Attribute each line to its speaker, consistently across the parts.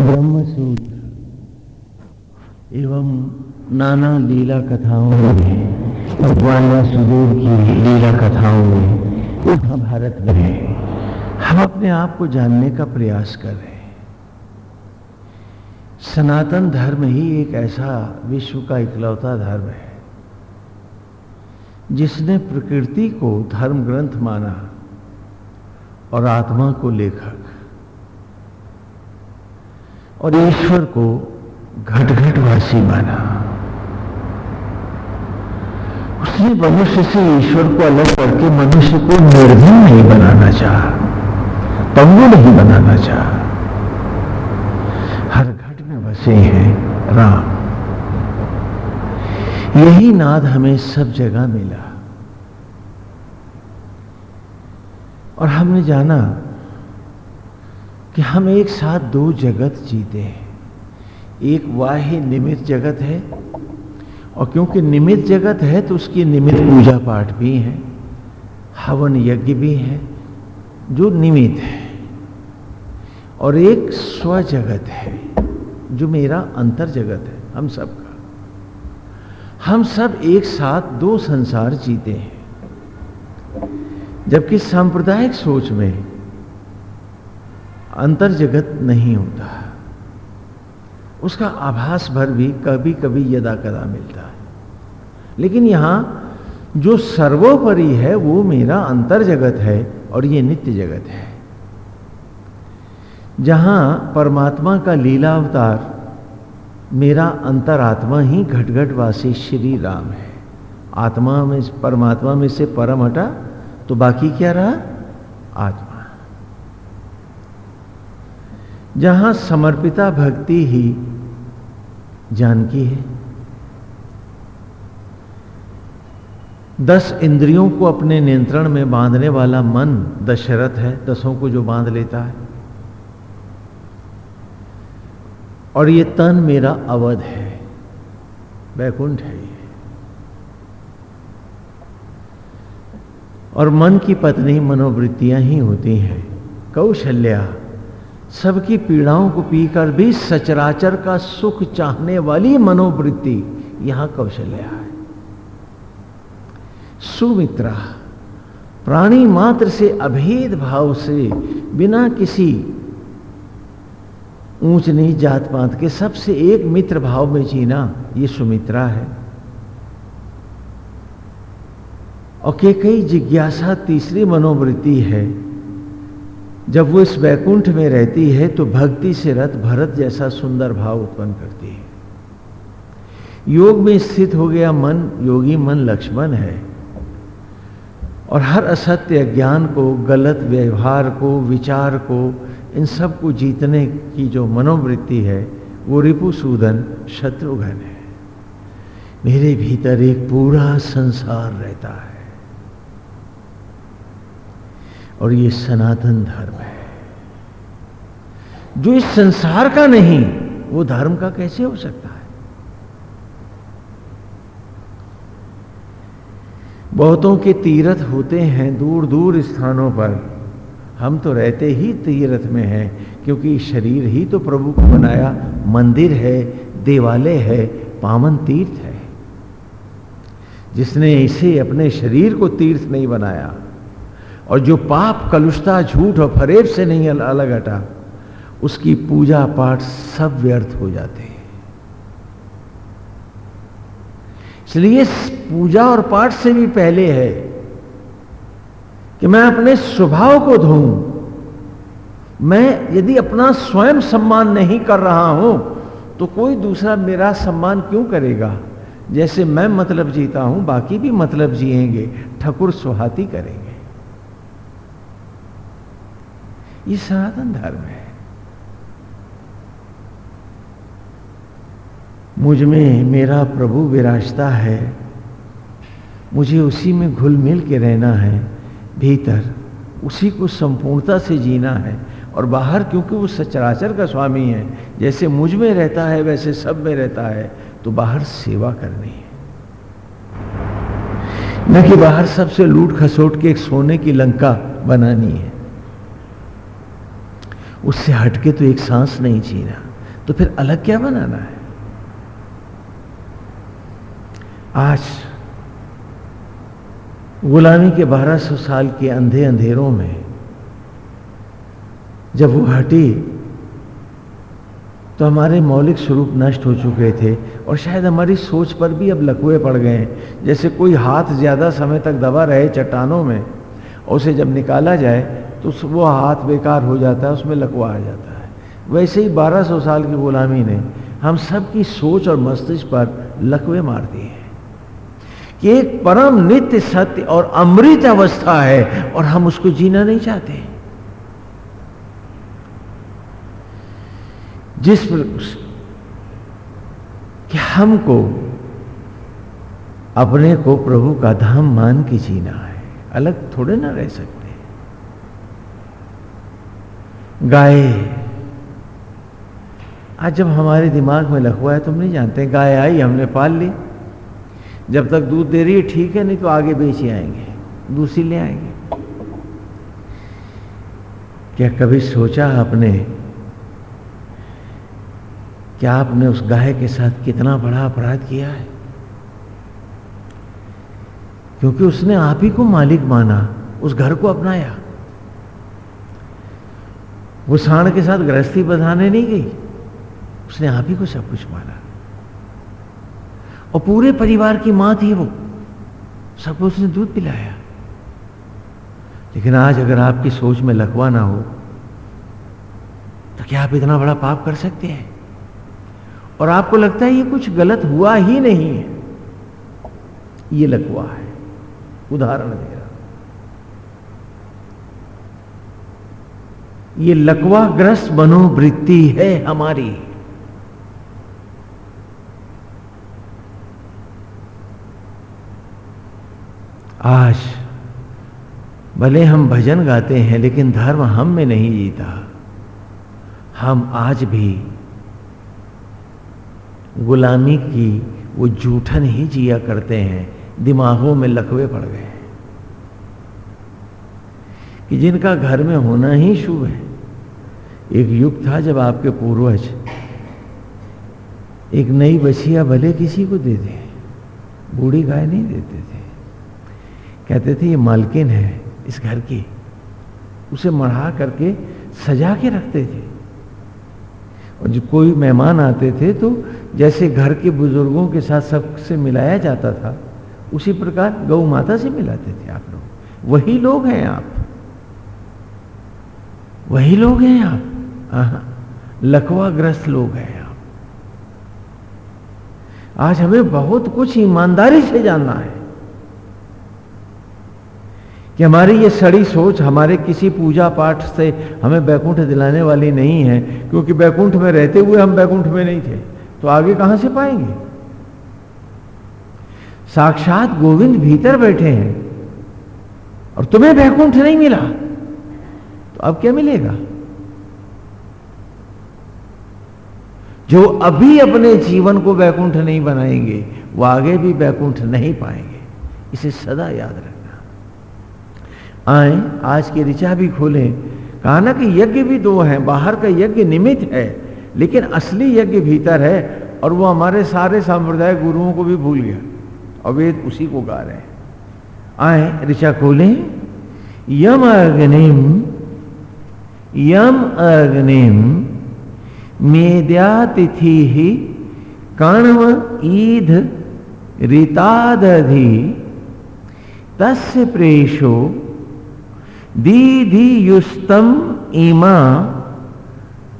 Speaker 1: ब्रह्मसूत्र एवं नाना लीला कथाओं में, भगवान वासुदेव की लीला कथाओं में, महाभारत में हम अपने आप को जानने का प्रयास कर रहे हैं। सनातन धर्म ही एक ऐसा विश्व का इकलौता धर्म है, जिसने प्रकृति को धर्म ग्रंथ माना और आत्मा को लेखक और ईश्वर को घट घटवासी माना। उसने मनुष्य से ईश्वर को अलग करके मनुष्य को निर्धन नहीं बनाना चाह पंगु नहीं बनाना चाह। हर घट में बसे हैं राम। यही नाद हमें सब जगह मिला। और हमने जाना कि हम एक साथ दो जगत जीते हैं। एक वाह्य निमित जगत है और क्योंकि निमित जगत है तो उसकी निमित पूजा पाठ भी है, हवन यज्ञ भी है, जो निमित है। और एक स्व जगत है, जो मेरा अंतर जगत है, हम सब का हम सब एक साथ दो संसार जीते हैं। जबकि सांप्रदायिक सोच में अंतर जगत नहीं होता। उसका आभास भर भी कभी कभी यदा कदा मिलता है। लेकिन यहाँ जो सर्वोपरि है, वो मेरा अंतर जगत है और ये नित्य जगत है। जहाँ परमात्मा का लीला अवतार मेरा अंतरात्मा ही घटघटवासी श्री राम है। आत्मा में, परमात्मा में से परम हटा तो बाकी क्या रहा? आत्मा। जहाँ समर्पिता भक्ति ही जानकी है। दस इंद्रियों को अपने नियंत्रण में बांधने वाला मन दशरथ है, दसों को जो बाँध लेता है। और ये तन मेरा अवध है, वैकुंठ है ये। और मन की पत्नी मनोवृत्तियाँ ही होती हैं, कौशल्या सबकी पीड़ाओं को पीकर भी सचराचर का सुख चाहने वाली मनोवृत्ति यहाँ कौशल्या है। सुमित्रा, प्राणी मात्र से अभेद भाव से बिना किसी ऊंच नीच जात पात के सबसे एक मित्र भाव में जीना ये सुमित्रा है। और के कई जिज्ञासा तीसरी मनोवृत्ति है जब वो इस वैकुंठ में रहती है तो भक्ति से रथ भरत जैसा सुंदर भाव उत्पन्न करती है। योग में स्थित हो गया मन, योगी मन लक्ष्मण है। और हर असत्य ज्ञान को, गलत व्यवहार को, विचार को, इन सबको जीतने की जो मनोवृत्ति है, वो रिपुसूदन शत्रुघ्न है। मेरे भीतर एक पूरा संसार रहता है। और ये सनातन धर्म है। जो इस संसार का नहीं, वो धर्म का कैसे हो सकता है? बहुतों के तीर्थ होते हैं दूर दूर स्थानों पर। हम तो रहते ही तीर्थ में हैं, क्योंकि शरीर ही तो प्रभु को बनाया। मंदिर है, देवालय है, पावन तीर्थ है। जिसने इसे अपने शरीर को तीर्थ नहीं बनाया और जो पाप, कलुषता, झूठ और फरेब से नहीं अलग हटा, उसकी पूजा पाठ सब व्यर्थ हो जाते हैं। इसलिए पूजा और पाठ से भी पहले है कि मैं अपने स्वभाव को धोऊं। मैं यदि अपना स्वयं सम्मान नहीं कर रहा हूँ तो कोई दूसरा मेरा सम्मान क्यों करेगा? जैसे मैं मतलब जीता हूँ, बाकी भी मतलब जिएँगे, ठकुर सुहाती करेंगे। ये सनातन धर्म है। मुझमें मेरा प्रभु विराजता है। मुझे उसी में घुल मिल के रहना है। भीतर उसी को संपूर्णता से जीना है और बाहर क्योंकि वो सचराचर का स्वामी है, जैसे मुझमें रहता है, वैसे सब में रहता है तो बाहर सेवा करनी है। न कि बाहर सबसे लूट खसोट के एक सोने की लंका बनानी है। उससे हटके तो एक सांस नहीं जीना। तो फिर अलग क्या बनाना है? आज गुलामी के 1200 साल के अंधे अंधेरों में जब वो हटी तो हमारे मौलिक स्वरूप नष्ट हो चुके थे और शायद हमारी सोच पर भी अब लकुए पड़ गए हैं। जैसे कोई हाथ ज़्यादा समय तक दबा रहे चट्टानों में और उसे जब निकाला जाए तो वो हाथ बेकार हो जाता है, उसमें लकवा आ जाता है। वैसे ही 1200 साल की गुलामी ने हम सबकी सोच और मस्तिष्क पर लकवे मार दिए हैं कि एक परम नित्य सत्य और अमृत अवस्था है और हम उसको जीना नहीं चाहते। जिस कि हमको, अपने को प्रभु का धाम मान के जीना है। अलग थोड़े ना रह सकते। गाय आज जब हमारे दिमाग में लखवा है, तुम नहीं जानते, गाय आई, हमने पाल ली। जब तक दूध दे रही है, ठीक है, नहीं तो आगे बेच ही आएँगे, दूसरी ले आएँगे। क्या कभी सोचा आपने क्या आपने उस गाय के साथ कितना बड़ा अपराध किया है? क्योंकि उसने आप ही को मालिक माना, उस घर को अपनाया। वो साण के साथ गृहस्थी बधाने नहीं गई। उसने आप ही को सब कुछ माना। और पूरे परिवार की माँ थी वो। सबको उसने दूध पिलाया। लेकिन आज अगर आपकी सोच में लकवा ना हो तो क्या आप इतना बड़ा पाप कर सकते हैं? और आपको लगता है ये कुछ गलत हुआ ही नहीं है। ये लकवा है। उदाहरण दे रहा ये लकवाग्रस्त मनोवृत्ति है हमारी। आज भले हम भजन गाते हैं, लेकिन धर्म हम में नहीं जीता। हम आज भी गुलामी की वो जूठन ही जिया करते हैं, दिमागों में लकवे पड़ गए। कि जिनका घर में होना ही शुभ है। एक युग था जब आपके पूर्वज एक नई बछिया भले किसी को दे दे, बूढ़ी गाय नहीं देते थे। कहते थे, ये मालकिन है इस घर की। उसे मढ़ा करके सजा के रखते थे। और जो कोई मेहमान आते थे तो जैसे घर के बुज़ुर्गों के साथ सबसे मिलाया जाता था, उसी प्रकार गौ माता से मिलाते थे आप लोग। वही लोग हैं आप। वही लोग हैं आप। लकवाग्रस्त लोग हैं आप। आज हमें बहुत कुछ ईमानदारी से जानना है कि हमारी ये सड़ी सोच हमारे किसी पूजा पाठ से हमें बैकुंठ दिलाने वाली नहीं है, क्योंकि बैकुंठ में रहते हुए हम बैकुंठ में नहीं थे तो आगे कहाँ से पाएँगे? साक्षात गोविंद भीतर बैठे हैं और तुम्हें बैकुंठ नहीं मिला। तो अब क्या मिलेगा? जो अभी अपने जीवन को बैकुंठ नहीं बनाएँगे, वो आगे भी बैकुंठ नहीं पाएँगे। इसे सदा याद रखना। आए, आज की ऋचा भी खोलें। कहा ना कि यज्ञ भी दो हैं, बाहर का यज्ञ निमित्त है, लेकिन असली यज्ञ भीतर है, और वो हमारे सारे संप्रदाय गुरुओं को भी भूल गया। और वेद उसी को गा रहे हैं। आए, ऋचा खोलें। यम अग्निम यम अग्निम मेद्यातिथि ही कण्व ईध ऋतादधि। तस्य प्रेशो दीधि युस्तम इमा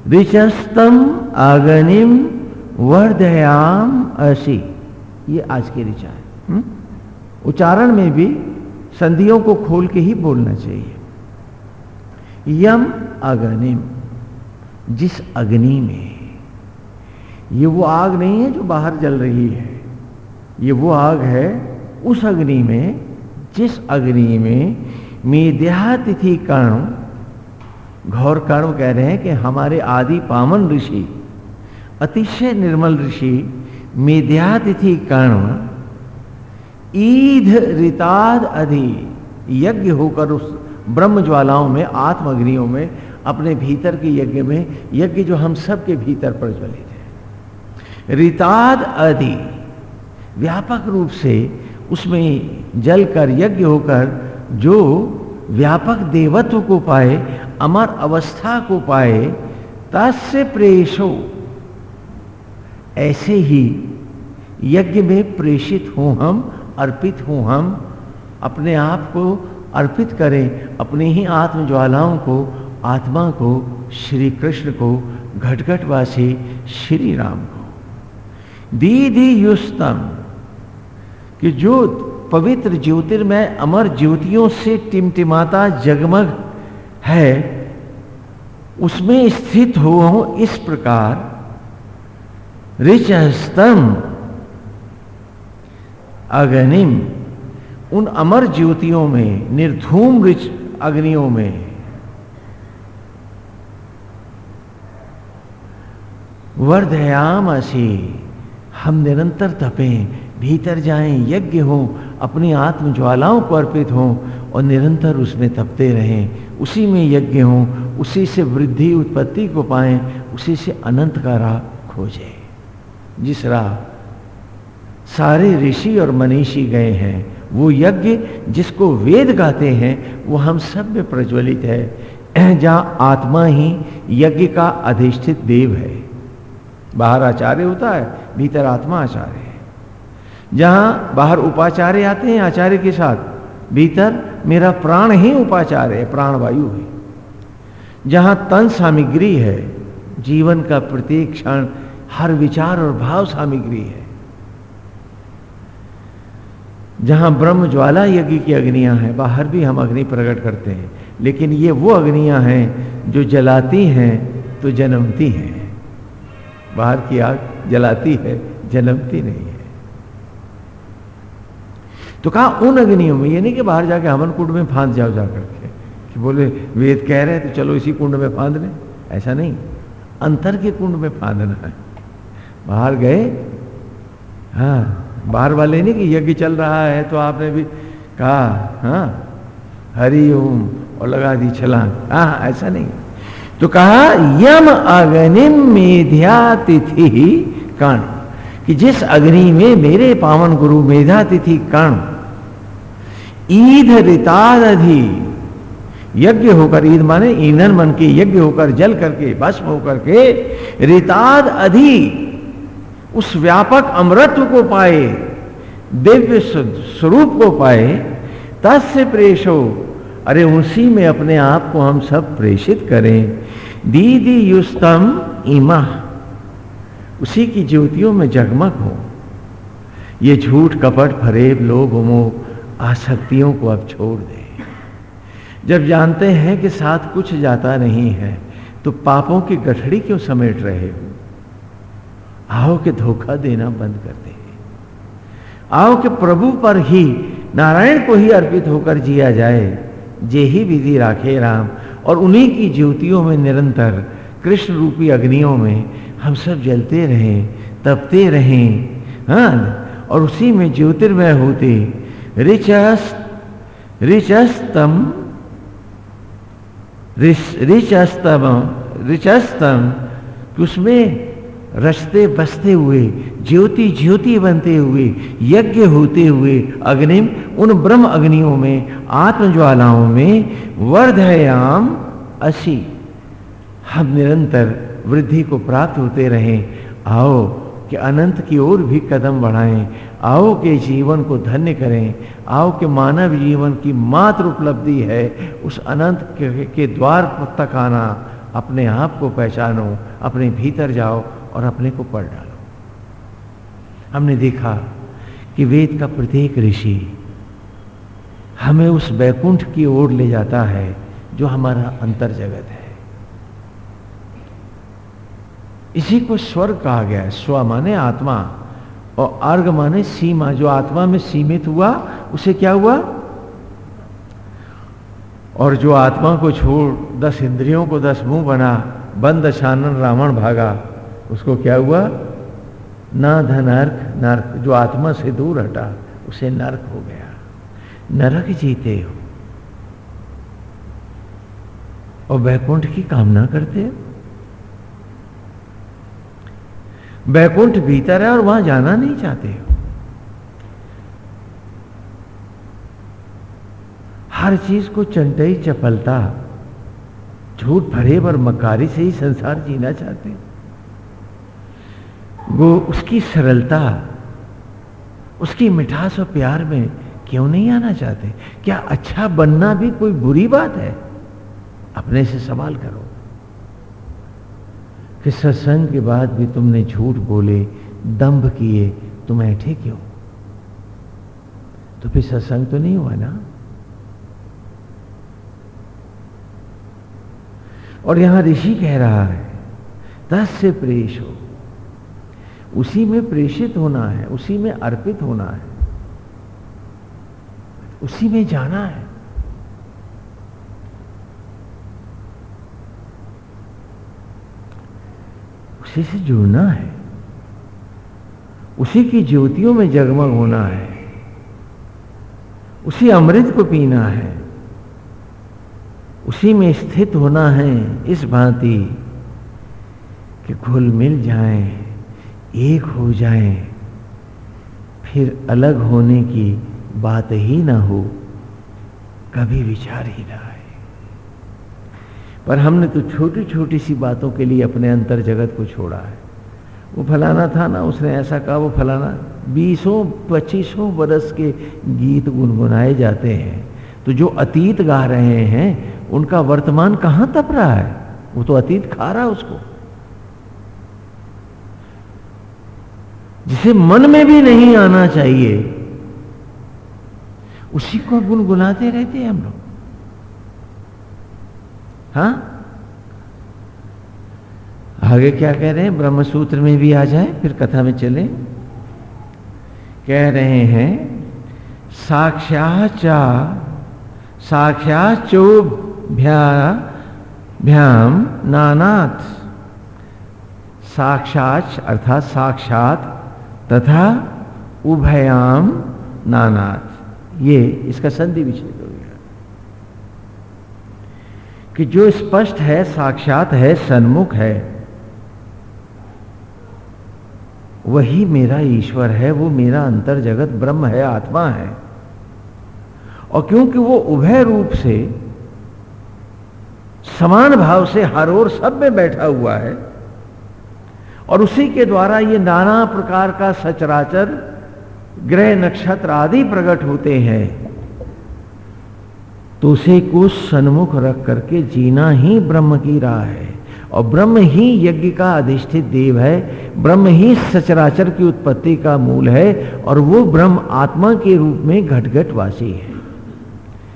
Speaker 1: ऋचस्तम अग्निम वर्धयाम असी। ये आज की ऋचा है हम्म? उच्चारण में भी संधियों को खोल के ही बोलना चाहिए। यम अग्निम। जिस अग्नि में ये वो आग नहीं है जो बाहर जल रही है, ये वो आग है उस अग्नि में, जिस अग्नि में मेध्यातिथि कर्ण, घौर कर्ण कह रहे हैं कि हमारे आदि पावन ऋषि, अतिशय निर्मल ऋषि मेध्यातिथि कर्ण, ईद रिताद अधि यज्ञ होकर उस ब्रह्म ज्वालाओं में आत्मग्नियों में, अपने भीतर के यज्ञ में, यज्ञ जो हम सब के भीतर प्रज्वलित है। रिताद आदि व्यापक रूप से उसमें जल कर यज्ञ होकर जो व्यापक देवत्व को पाए, अमर अवस्था को पाए, तस्य प्रेषो। ऐसे ही यज्ञ में प्रेषित हूँ हम, अर्पित हूँ हम, अपने आप को अर्पित करें अपने ही आत्म ज्वालाओं को, आत्मा को, श्री कृष्ण को, घटघटवासी श्री राम को। दीदी युस्तम, कि जो पवित्र ज्योतिर्मय अमर ज्योतियों से टिमटिमाता जगमग है, उसमें स्थित हो इस प्रकार। रिच स्तम अग्निम उन अमर ज्योतियों में, निर्धूम रिच अग्नियों में। वर्धयाम असी, हम निरंतर तपें, भीतर जाएँ, यज्ञ हो, अपनी आत्म ज्वालाओं को अर्पित हों और निरंतर उसमें तपते रहें। उसी में यज्ञ हो, उसी से वृद्धि उत्पत्ति को पाएँ, उसी से अनंत का राह खोजें। जिस राह सारे ऋषि और मनीषी गए हैं वो यज्ञ जिसको वेद गाते हैं, वो हम सब में प्रज्वलित है। जहाँ आत्मा ही यज्ञ का अधिष्ठित देव है। बाहर आचार्य होता है, भीतर आत्मा आचार्य है। जहाँ बाहर उपाचार्य आते हैं आचार्य के साथ, भीतर मेरा प्राण ही उपाचार्य है प्राण वायु है। जहाँ तन सामग्री है, जीवन का प्रत्येक क्षण हर विचार और भाव सामग्री है। जहाँ ब्रह्म ज्वाला यज्ञ की अग्नियाँ हैं, बाहर भी हम अग्नि प्रकट करते हैं। लेकिन ये वो अग्नियाँ हैं जो जलाती हैं तो जन्मती हैं। बाहर की आग जलाती है, जन्मती नहीं है। तो कहा, उन अग्नियों में, ये नहीं कि बाहर जाके हमन कुंड में फांद जाओ जाकर के, कि बोले, वेद कह रहे हैं तो चलो इसी कुंड में फांद लें। ऐसा नहीं, अंतर के कुंड में फांदना है। बाहर गए हाँ बाहर वाले नहीं कि यज्ञ चल रहा है तो आपने भी कहा हाँ हरि ओम और लगा दी छलांग। हाँ, हाँ ऐसा नहीं। तो कहा यम अग्निम मेध्या तिथि कण कि जिस अग्नि में मेरे पावन गुरु मेधा तिथि कण ईद रितादधि यज्ञ होकर ईद माने ईंधन मन के यज्ञ होकर जल करके भस्म होकर के रिताद अधि उस व्यापक अमृत्व को पाए, दिव्य स्वरूप को पाए, तस्य प्रेशो अरे उसी में अपने आप को हम सब प्रेषित करें। दीदी युस्तम इमा उसी की ज्योतियों में जगमग हो। ये झूठ कपट फरेब लोग मोह आसक्तियों को अब छोड़ दे। जब जानते हैं कि साथ कुछ जाता नहीं है तो पापों की गठड़ी क्यों समेट रहे हो? आओ के धोखा देना बंद कर दे। आओ के प्रभु पर ही, नारायण को ही अर्पित होकर जिया जाए। जे ही विधि राखे राम, और उन्हीं की ज्योतियों में निरंतर, कृष्ण रूपी अग्नियों में हम सब जलते रहें, तपते रहें। हाँ और उसी में ज्योतिर्मय होते। रिचस्त रिचस्तम रिचस्तम रिचस्तम उसमें रचते बसते हुए ज्योति ज्योति बनते हुए यज्ञ होते हुए अग्निम उन ब्रह्म अग्नियों में आत्मज्वालाओं में वर्धयाम असी। हम निरंतर वृद्धि को प्राप्त होते रहें। आओ कि अनंत की ओर भी कदम बढ़ाएँ। आओ के जीवन को धन्य करें। आओ के मानव जीवन की मात्र उपलब्धि है। उस अनंत के, के द्वार तक आना। अपने आप को पहचानो। अपने भीतर जाओ। और अपने को पढ़ डालो। हमने देखा कि वेद का प्रत्येक ऋषि हमें उस बैकुंठ की ओर ले जाता है जो हमारा अंतर जगत है। इसी को स्वर्ग कहा गया है। स्व माने आत्मा और अर्घ माने सीमा। जो आत्मा में सीमित हुआ, उसे क्या हुआ? और जो आत्मा को छोड़, दस इंद्रियों को दस मुँह बना, बंद छानन रावण भागा उसको क्या हुआ? ना धनर्क नर्क, जो आत्मा से दूर हटा, उसे नर्क हो गया। नरक जीते हो। और वैकुंठ की कामना करते हो। वैकुंठ भीतर है और वहाँ जाना नहीं चाहते हो। हर चीज़ को चंटई चपलता, झूठ भरे और मकारी से ही संसार जीना चाहते वो उसकी सरलता, उसकी मिठास और प्यार में क्यों नहीं आना चाहते? क्या अच्छा बनना भी कोई बुरी बात है? अपने से सवाल करो। कि सत्संग के बाद भी तुमने झूठ बोले, दंभ किए, तुम ऐठे क्यों? तो फिर सत्संग तो नहीं हुआ ना? और यहाँ ऋषि कह रहा है दस से प्रेष। हो उसी में प्रेषित होना है, उसी में अर्पित होना है, उसी में जाना है। उसी से जुड़ना है, उसी की ज्योतियों में जगमग होना है, उसी अमृत को पीना है, उसी में स्थित होना है इस भांति कि घुल मिल जाए। एक हो जाए, फिर अलग होने की बात ही ना हो, कभी विचार ही ना आए। पर हमने तो छोटी छोटी सी बातों के लिए अपने अंतर जगत को छोड़ा है। वो फलाना था ना, उसने ऐसा कहा, वो फलाना, बीसों, पच्चीसों बरस के गीत गुनगुनाए जाते हैं। तो जो अतीत गा रहे हैं, उनका वर्तमान कहाँ तप रहा है? वो तो अतीत खा रहा है उसको। जिसे मन में भी नहीं आना चाहिए, उसी को गुनगुनाते रहते हैं हम लोग। हाँ? आगे क्या कह रहे हैं? ब्रह्म सूत्र में भी आ जाए, फिर कथा में चले। कह रहे हैं साक्षाचा भ्याम नानाथ साक्षात अर्थात साक्षात तथा उभयाम नानाथ ये इसका संधि विच्छेद हो गया। कि जो स्पष्ट है, साक्षात है, सन्मुख है, वही मेरा ईश्वर है, वो मेरा अंतर जगत ब्रह्म है, आत्मा है। और क्योंकि वो उभय रूप से समान भाव से हर ओर सब में बैठा हुआ है और उसी के द्वारा ये नाना प्रकार का सचराचर, ग्रह नक्षत्र आदि प्रकट होते हैं। तो उसे को सन्मुख रख करके जीना ही ब्रह्म की राह है। और ब्रह्म ही यज्ञ का अधिष्ठित देव है, ब्रह्म ही सचराचर की उत्पत्ति का मूल है, और वो ब्रह्म आत्मा के रूप में घटघट वासी है।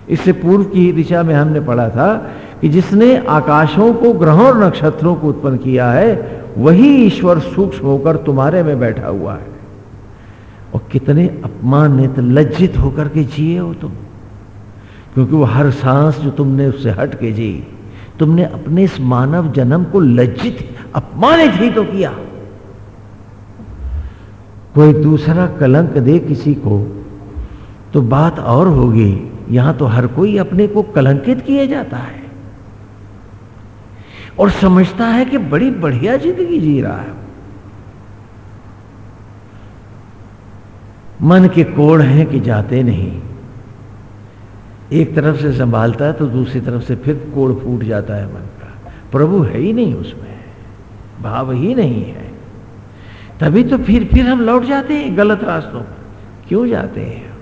Speaker 1: इससे पूर्व की दिशा में हमने पढ़ा था कि जिसने आकाशों को, ग्रहों और नक्षत्रों को उत्पन्न किया है वही ईश्वर सूक्ष्म होकर तुम्हारे में बैठा हुआ है। और कितने अपमानित, लज्जित होकर के जिए हो तुम। क्योंकि वो हर सांस जो तुमने उससे हट के जी, तुमने अपने इस मानव जन्म को लज्जित, अपमानित ही तो किया। कोई दूसरा कलंक दे किसी को तो बात और होगी। यहाँ तो हर कोई अपने को कलंकित किए जाता है। और समझता है कि बड़ी बढ़िया ज़िंदगी जी रहा है। मन के कोड़ हैं कि जाते नहीं। एक तरफ़ से संभालता है तो दूसरी तरफ़ से फिर कोड़ फूट जाता है मन का। प्रभु है ही नहीं उसमें, भाव ही नहीं है। तभी तो फिर फिर हम लौट जाते हैं गलत रास्तों पर। क्यों जाते हैं?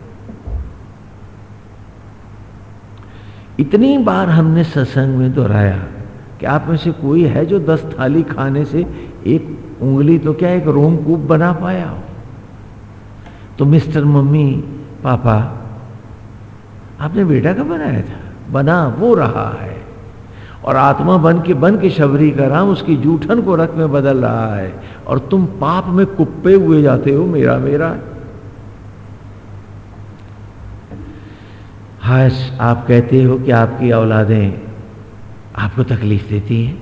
Speaker 1: इतनी बार हमने सत्संग में दोहराया कि आप में से कोई है जो दस थाली खाने से एक उंगली तो क्या एक रोमकूप बना पाया हो? तो मिस्टर मम्मी, पापा, आपने बेटा का बनाया था? बना, वो रहा है। और आत्मा बन के बन के शबरी का राम उसकी जूठन को रख में बदल रहा है। और तुम पाप में कुप्पे हुए जाते हो, मेरा मेरा। हाश, आप कहते हो कि आपकी औलादें आपको तकलीफ़ देती है?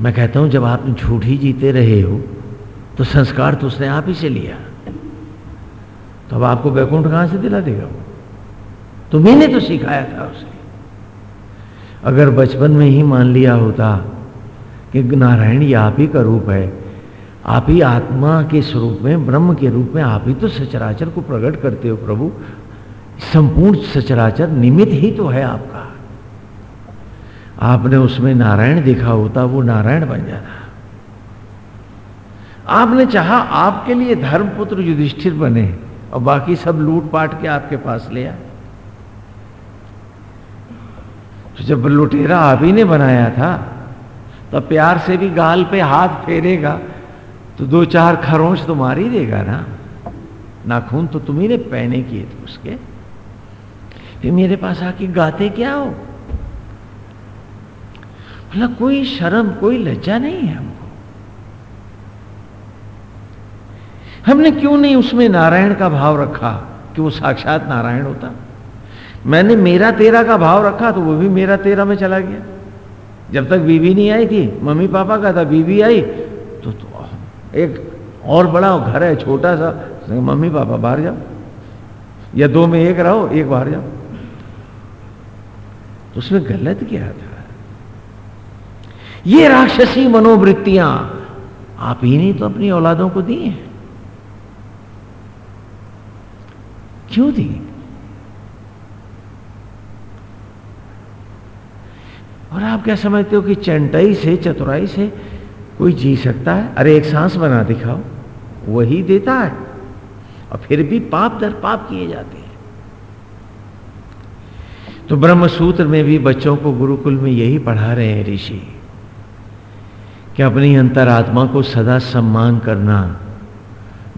Speaker 1: मैं कहता हूँ, जब आप झूठ ही जीते रहे हो तो संस्कार तो उसने आप ही से लिया। तो अब आपको बैकुंठ कहाँ से दिला देगा वो? तुम्ही तो सिखाया था उसे। अगर बचपन में ही मान लिया होता कि नारायण ये आप ही का रूप है, आप ही आत्मा के स्वरूप में, ब्रह्म के रूप में आप ही तो सचराचर को प्रकट करते हो प्रभु। संपूर्ण सचराचर निमित्त ही तो है आपका। आपने उसमें नारायण देखा होता, वो नारायण बन जाता। आपने चाहा आपके लिए धर्मपुत्र युधिष्ठिर बने और बाकी सब लूट पाट के आपके पास ले आए। तो जब लुटेरा आप ही ने बनाया था तो प्यार से भी गाल पे हाथ फेरेगा तो दो चार खरोंच तो मार ही देगा ना। नाखून तो तुम्ही ने पहने किए थे उसके। फिर मेरे पास आके गाते क्या हो? मतलब कोई शर्म कोई लज्जा नहीं है हमको। हमने क्यों नहीं उसमें नारायण का भाव रखा कि वो साक्षात नारायण होता? मैंने मेरा तेरा का भाव रखा तो वो भी मेरा तेरा में चला गया। जब तक बीवी नहीं आई थी मम्मी पापा का था बीवी आई तो, तो एक और बड़ा घर है छोटा सा मम्मी पापा बाहर जाओ। या दो में एक रहो एक बाहर जाओ। तो उसमें गलत क्या था? ये राक्षसी मनोवृत्तियाँ, आप ही नहीं तो अपनी औलादों को दी हैं। क्यों दी? और आप क्या समझते हो कि चंटाई से, चतुराई से कोई जी सकता है? अरे, एक सांस बना दिखाओ, वही देता है। और फिर भी पाप दर पाप किए जाते हैं। तो ब्रह्म सूत्र में भी बच्चों को गुरुकुल में यही पढ़ा रहे हैं ऋषि। कि अपनी अंतरात्मा को सदा सम्मान करना,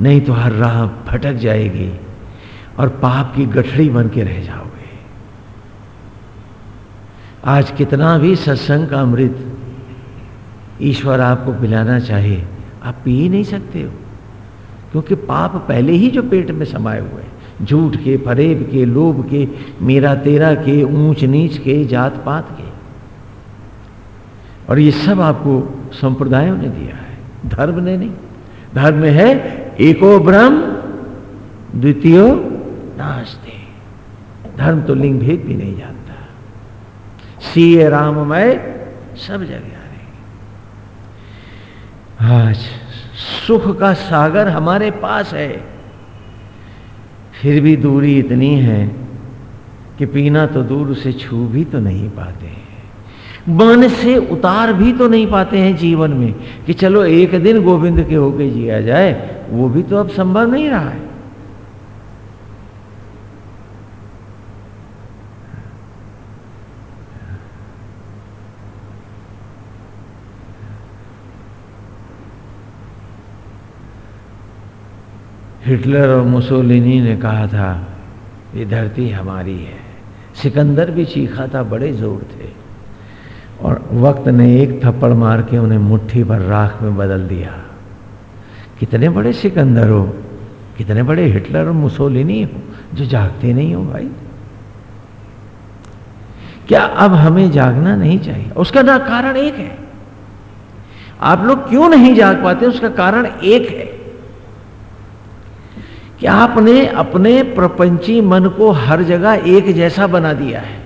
Speaker 1: नहीं तो हर राह भटक जाएगी और पाप की गठड़ी बन के रह जाओगे। आज कितना भी सत्संग का अमृत ईश्वर आपको पिलाना चाहे, आप पी ही नहीं सकते हो, क्योंकि पाप पहले ही जो पेट में समाये हुए हैं। झूठ के, फरेब के, लोभ के, मेरा तेरा के, ऊंच नीच के जात पात के। और ये सब आपको संप्रदायों ने दिया है। धर्म ने नहीं। धर्म है, एको ब्रह्म, द्वितीय नास्ते। धर्म तो लिंग भेद भी नहीं जानता। सीए राममय, सब जगह रही आज सुख का सागर हमारे पास है। फिर भी दूरी इतनी है कि पीना तो दूर उसे छू भी तो नहीं पाते। मन से उतार भी तो नहीं पाते हैं जीवन में कि चलो एक दिन गोविंद के होके जिया जाए, वो भी तो अब संभव नहीं रहा है। हिटलर और मुसोलिनी ने कहा था, ये धरती हमारी है। सिकंदर भी चीखा था, बड़े ज़ोर थे। और वक्त ने एक थप्पड़ मार के उन्हें मुट्ठी भर राख में बदल दिया। कितने बड़े सिकंदर हो, कितने बड़े हिटलर और मुसोलिनी हो, जो जागते नहीं हो भाई। क्या अब हमें जागना नहीं चाहिए? उसका ना कारण एक है। आप लोग क्यों नहीं जाग पाते? उसका कारण एक है कि आपने अपने प्रपंची मन को हर जगह एक जैसा बना दिया है।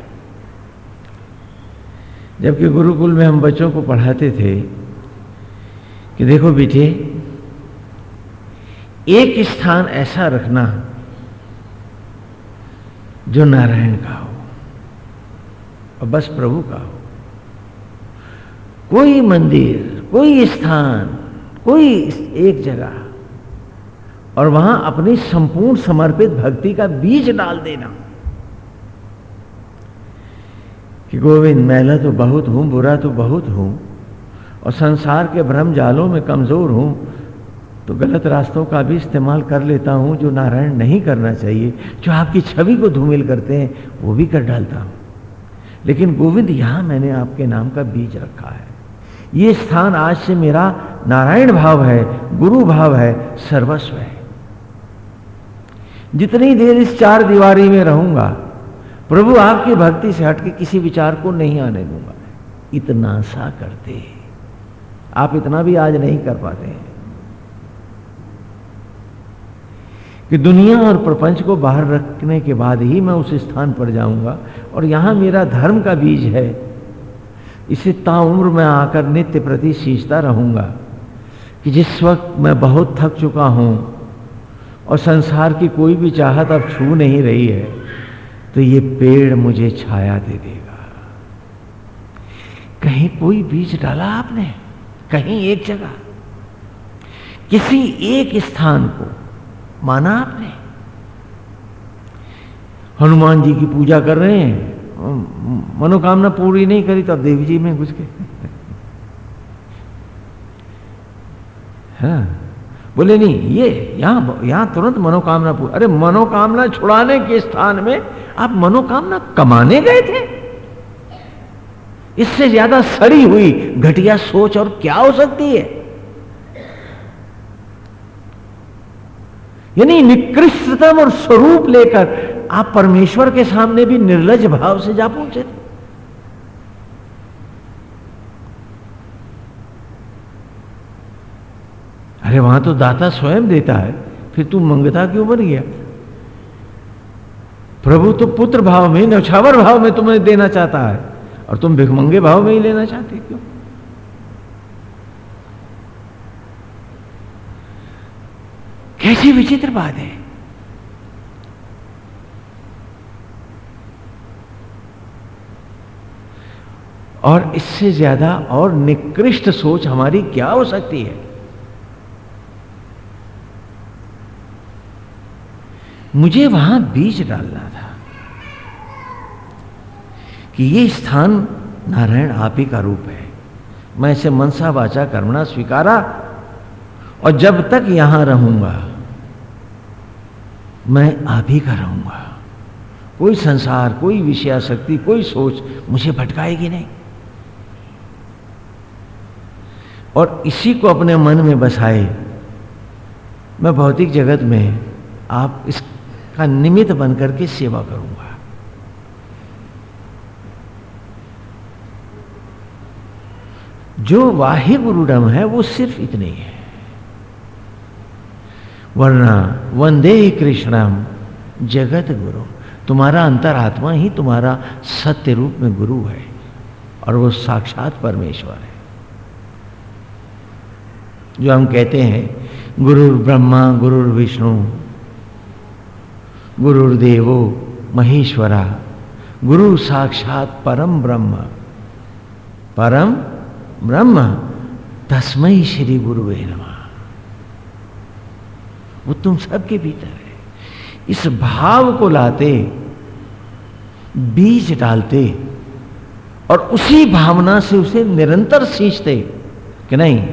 Speaker 1: जबकि गुरुकुल में हम बच्चों को पढ़ाते थे कि देखो बेटे, एक स्थान ऐसा रखना जो नारायण का हो और बस प्रभु का हो। कोई मंदिर, कोई स्थान, कोई एक जगह और वहाँ अपनी संपूर्ण समर्पित भक्ति का बीज डाल देना। कि गोविंद मैला तो बहुत हूँ, बुरा तो बहुत हूँ, और संसार के भ्रम जालों में कमज़ोर हूँ तो गलत रास्तों का भी इस्तेमाल कर लेता हूँ, जो नारायण नहीं करना चाहिए, जो आपकी छवि को धूमिल करते हैं, वो भी कर डालता हूँ। लेकिन गोविंद, यहाँ मैंने आपके नाम का बीज रखा है। ये स्थान आज से मेरा नारायण भाव है, गुरु भाव है, सर्वस्व है। जितनी देर इस चार दीवारी में रहूँगा प्रभु, आपकी भक्ति से हटके किसी विचार को नहीं आने दूँगा। इतना सा करते आप इतना भी आज नहीं कर पाते हैं कि दुनिया और प्रपंच को बाहर रखने के बाद ही मैं उस स्थान पर जाऊँगा और यहाँ मेरा धर्म का बीज है। इसे ताउम्र में आकर नित्य प्रति सींचता रहूँगा कि जिस वक्त मैं बहुत थक चुका हूँ और संसार की कोई भी चाहत अब छू नहीं रही है तो ये पेड़ मुझे छाया दे देगा। कहीं कोई बीज डाला आपने? कहीं एक जगह? किसी एक स्थान को माना आपने? हनुमान जी की पूजा कर रहे हैं। मनोकामना पूरी नहीं करी तो देवी जी में घुस गए। हाँ। बोले, नहीं, ये, यहाँ यहाँ तुरंत मनोकामना पूरी अरे, मनोकामना छुड़ाने के स्थान में आप मनोकामना कमाने गए थे। इससे ज़्यादा सड़ी हुई घटिया सोच और क्या हो सकती है? यानी निकृष्टतम और स्वरूप लेकर आप परमेश्वर के सामने भी निर्लज भाव से जा पहुँचे थे। अरे वहाँ तो दाता स्वयं देता है, फिर तू मंगता क्यों बन गया? प्रभु तो पुत्र भाव में, नौछावर भाव में तुम्हें देना चाहता है। और तुम भिखमंगे भाव में ही लेना चाहते क्यों? कैसी विचित्र बात है। और इससे ज़्यादा और निकृष्ट सोच हमारी क्या हो सकती है? मुझे वहाँ बीज डालना था कि ये स्थान नारायण आप ही का रूप है। मैं इसे मनसा वाचा कर्मणा स्वीकारा और जब तक यहाँ रहूँगा, मैं आप ही का रहूँगा। कोई संसार, कोई विषयाशक्ति कोई सोच मुझे भटकाएगी नहीं। और इसी को अपने मन में बसाए, मैं भौतिक जगत में आप इसका निमित्त बनकर के सेवा करूँगा। जो वाहि गुरुडम है, वो सिर्फ़ इतने ही है। वरना, वंदे ही कृष्णम, जगत गुरु। तुम्हारा अंतरात्मा ही तुम्हारा सत्य रूप में गुरु है, और वो साक्षात परमेश्वर है। जो हम कहते हैं गुरु ब्रह्मा गुरु विष्णु गुरुर्देवो महेश्वरा, गुरु साक्षात परम ब्रह्म। परम ब्रह्म तस्मय श्री गुरु नमा। वो तुम सबके भीतर है। इस भाव को लाते, बीज डालते और उसी भावना से उसे निरंतर सींचते, कि नहीं?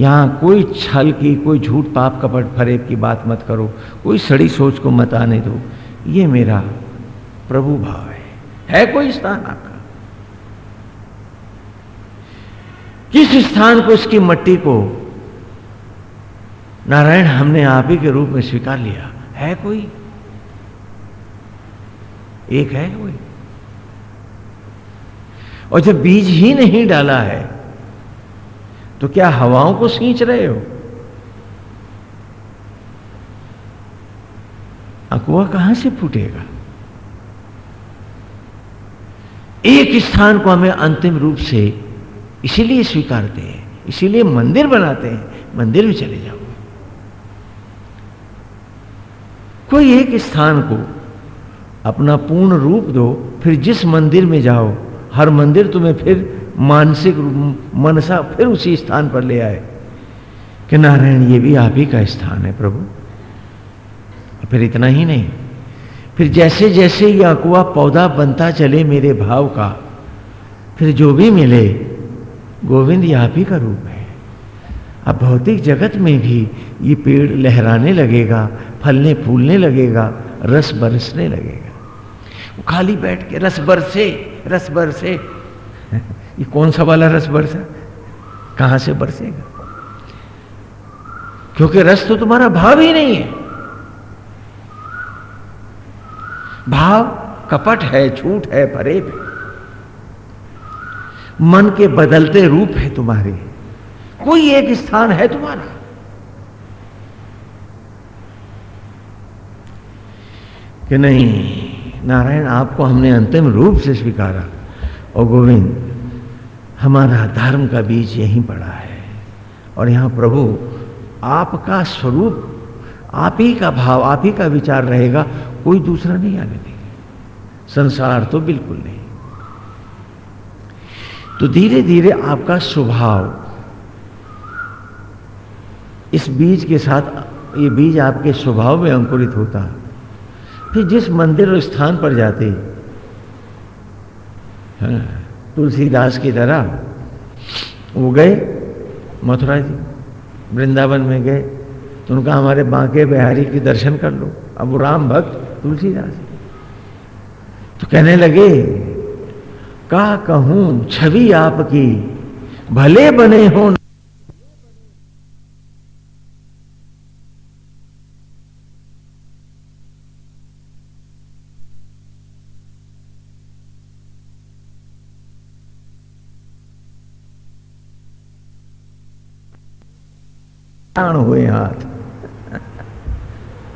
Speaker 1: यहाँ कोई छल की, कोई झूठ पाप कपट फरेब की बात मत करो। कोई सड़ी सोच को मत आने दो। ये मेरा प्रभु भाव है। है कोई स्थान आपका? किस स्थान को, इसकी मट्टी को? नारायण, हमने आप ही के रूप में स्वीकार लिया। है कोई? एक है कोई? और जब बीज ही नहीं डाला है तो क्या हवाओं को सींच रहे हो? अकुआ कहाँ से फूटेगा? एक स्थान को हमें अंतिम रूप से इसीलिए स्वीकारते हैं, इसीलिए मंदिर बनाते हैं, मंदिर में चले जाओ। कोई एक स्थान को अपना पूर्ण रूप दो, फिर जिस मंदिर में जाओ, हर मंदिर तुम्हें फिर मानसिक मनसा फिर उसी स्थान पर ले आए कि नारायण, ये भी आप ही का स्थान है प्रभु। फिर इतना ही नहीं। फिर जैसे जैसे ये अकुआ पौधा बनता चले मेरे भाव का, फिर जो भी मिले, गोविंद ये आप ही का रूप है। अब भौतिक जगत में भी ये पेड़ लहराने लगेगा, फलने फूलने लगेगा, रस बरसने लगेगा। खाली बैठ के रस बरसे रस बरसे ये कौन सा वाला रस बरसा? कहाँ से बरसेगा? क्योंकि रस तो तुम्हारा भाव ही नहीं है। भाव कपट है झूठ है फरेब है। मन के बदलते रूप है तुम्हारे। कोई एक स्थान है तुम्हारा। कि नहीं, नारायण, आपको हमने अंतिम रूप से स्वीकारा। और गोविंद हमारा धर्म का बीज यहीं पड़ा है। और यहाँ प्रभु आपका स्वरूप आप ही का भाव आप ही का विचार रहेगा कोई दूसरा नहीं आने देंगे संसार तो बिल्कुल नहीं। तो धीरे धीरे आपका स्वभाव इस बीज के साथ ये बीज आपके स्वभाव में अंकुरित होता। फिर जिस मंदिर और स्थान पर जाते हाँ, तुलसीदास की तरह वो गए, मथुरा जी, वृंदावन में गए। तो उनका हमारे बांके बिहारी के दर्शन कर लो। अब वो राम भक्त तुलसीदास। तो कहने लगे, का कहूँ छवि आपकी, भले बने हो प्राण हुए हाथ।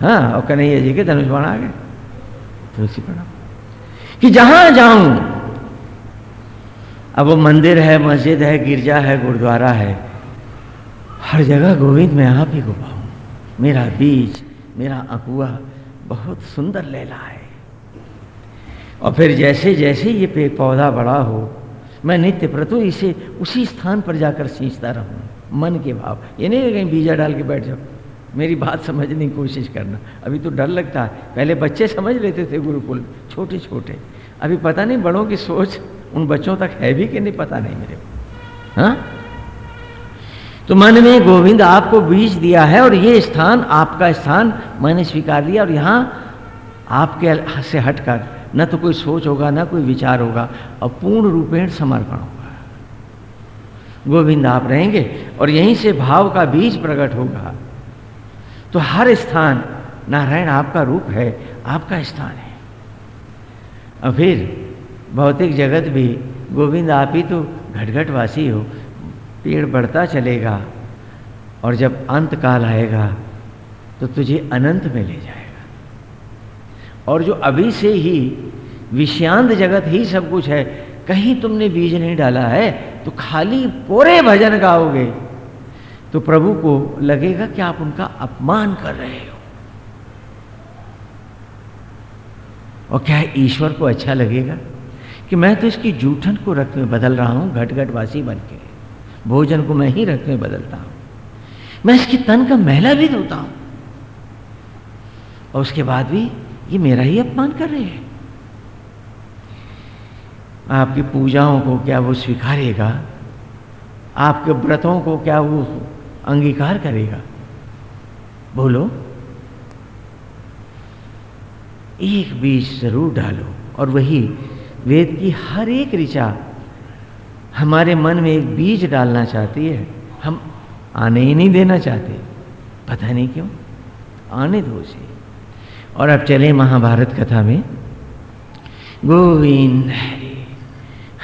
Speaker 1: हाँ और कन्हैया जी के धनुष बाण आ गए तुलसी प्रणाम कि जहाँ जाऊँ, अब वो मंदिर है, मस्जिद है, गिरजा है, गुरुद्वारा है, हर जगह गोविंद में आप ही को पाऊँ। मेरा बीज, मेरा अकुआ बहुत सुंदर लेला है। और फिर जैसे जैसे ये पेड़ पौधा बड़ा हो, मैं नित्य प्रतु इसे उसी स्थान पर जाकर सींचता रहूँ। मन के भाव। ये नहीं कहीं बीजा डाल के बैठ जाओ। मेरी बात समझने की कोशिश करना। अभी तो डर लगता है। पहले बच्चे समझ लेते थे गुरुकुल छोटे छोटे अभी पता नहीं बड़ों की सोच उन बच्चों तक है भी कि नहीं, पता नहीं मेरे को। हाँ? तो मन में गोविंद आपको बीज दिया है और ये स्थान, आपका स्थान, मैंने स्वीकार लिया और यहाँ आपके से हटकर न तो कोई सोच होगा, ना कोई विचार होगा। और पूर्ण रूपेण समर्पण होगा गोविंद आप रहेंगे और यहीं से भाव का बीज प्रकट होगा। तो हर स्थान, नारायण आपका रूप है, आपका स्थान है। और फिर भौतिक जगत भी, गोविंद आप ही तो घटघट वासी हो, पेड़ बढ़ता चलेगा और जब अंत काल आएगा तो तुझे अनंत में ले जाएगा। और जो अभी से ही विषयांत जगत ही सब कुछ है कहीं तुमने बीज नहीं डाला है तो खाली पूरे भजन गाओगे। तो प्रभु को लगेगा कि आप उनका अपमान कर रहे हो। और क्या ईश्वर को अच्छा लगेगा कि मैं तो इसकी जूठन को रक्त में बदल रहा हूँ घट घट वासी बन के। भोजन को मैं ही रक्त में बदलता हूँ। मैं इसकी तन का मैला भी धोता हूँ। और उसके बाद भी ये मेरा ही अपमान कर रहे हैं। आपकी पूजाओं को क्या वो स्वीकारेगा? आपके व्रतों को क्या वो अंगीकार करेगा? बोलो। एक बीज ज़रूर डालो और वही वेद की हर एक ऋचा। हमारे मन में एक बीज डालना चाहती है। हम आने ही नहीं देना चाहते। पता नहीं क्यों? आने दो से और अब चले महाभारत कथा में। गोविंद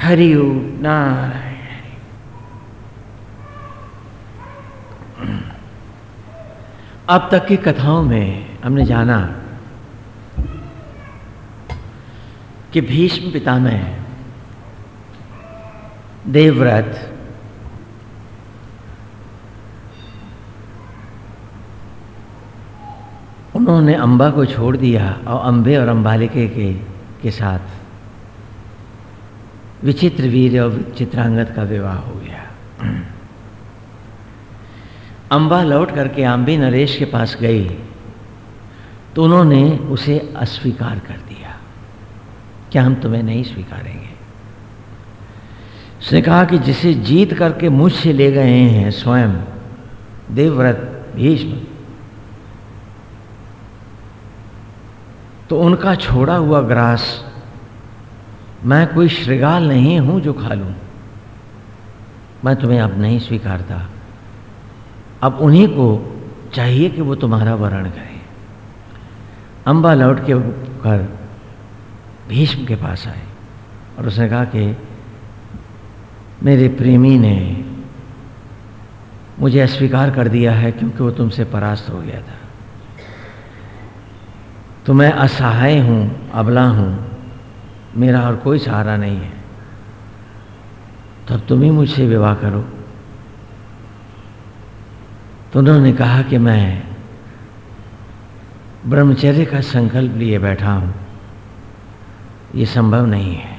Speaker 1: हरिओ नारायण। अब तक की कथाओं में हमने जाना कि भीष्म पितामह देवव्रत उन्होंने अंबा को छोड़ दिया और अंबे और अंबालिके के, के साथ। विचित्र वीर और चित्रांगत का विवाह हो गया। अंबा लौट करके आंबी नरेश के पास गई तो उन्होंने उसे अस्वीकार कर दिया। क्या हम तुम्हें नहीं स्वीकारेंगे? उसने कहा कि जिसे जीत करके मुझसे ले गए हैं स्वयं, देवव्रत भीष्म। तो उनका छोड़ा हुआ ग्रास मैं कोई श्रृगाल नहीं हूँ जो खा लूँ। मैं तुम्हें अब नहीं स्वीकारता। अब उन्हीं को चाहिए कि वो तुम्हारा वरण करें। अंबा लौट के कर भीष्म के पास आए और उसने कहा कि मेरे प्रेमी ने मुझे अस्वीकार कर दिया है क्योंकि वो तुमसे परास्त हो गया था। तो मैं असहाय हूँ, अबला हूँ मेरा और कोई सहारा नहीं है। तब तुम ही मुझसे विवाह करो। तो उन्होंने कहा कि मैं ब्रह्मचर्य का संकल्प लिए बैठा हूँ। ये संभव नहीं है।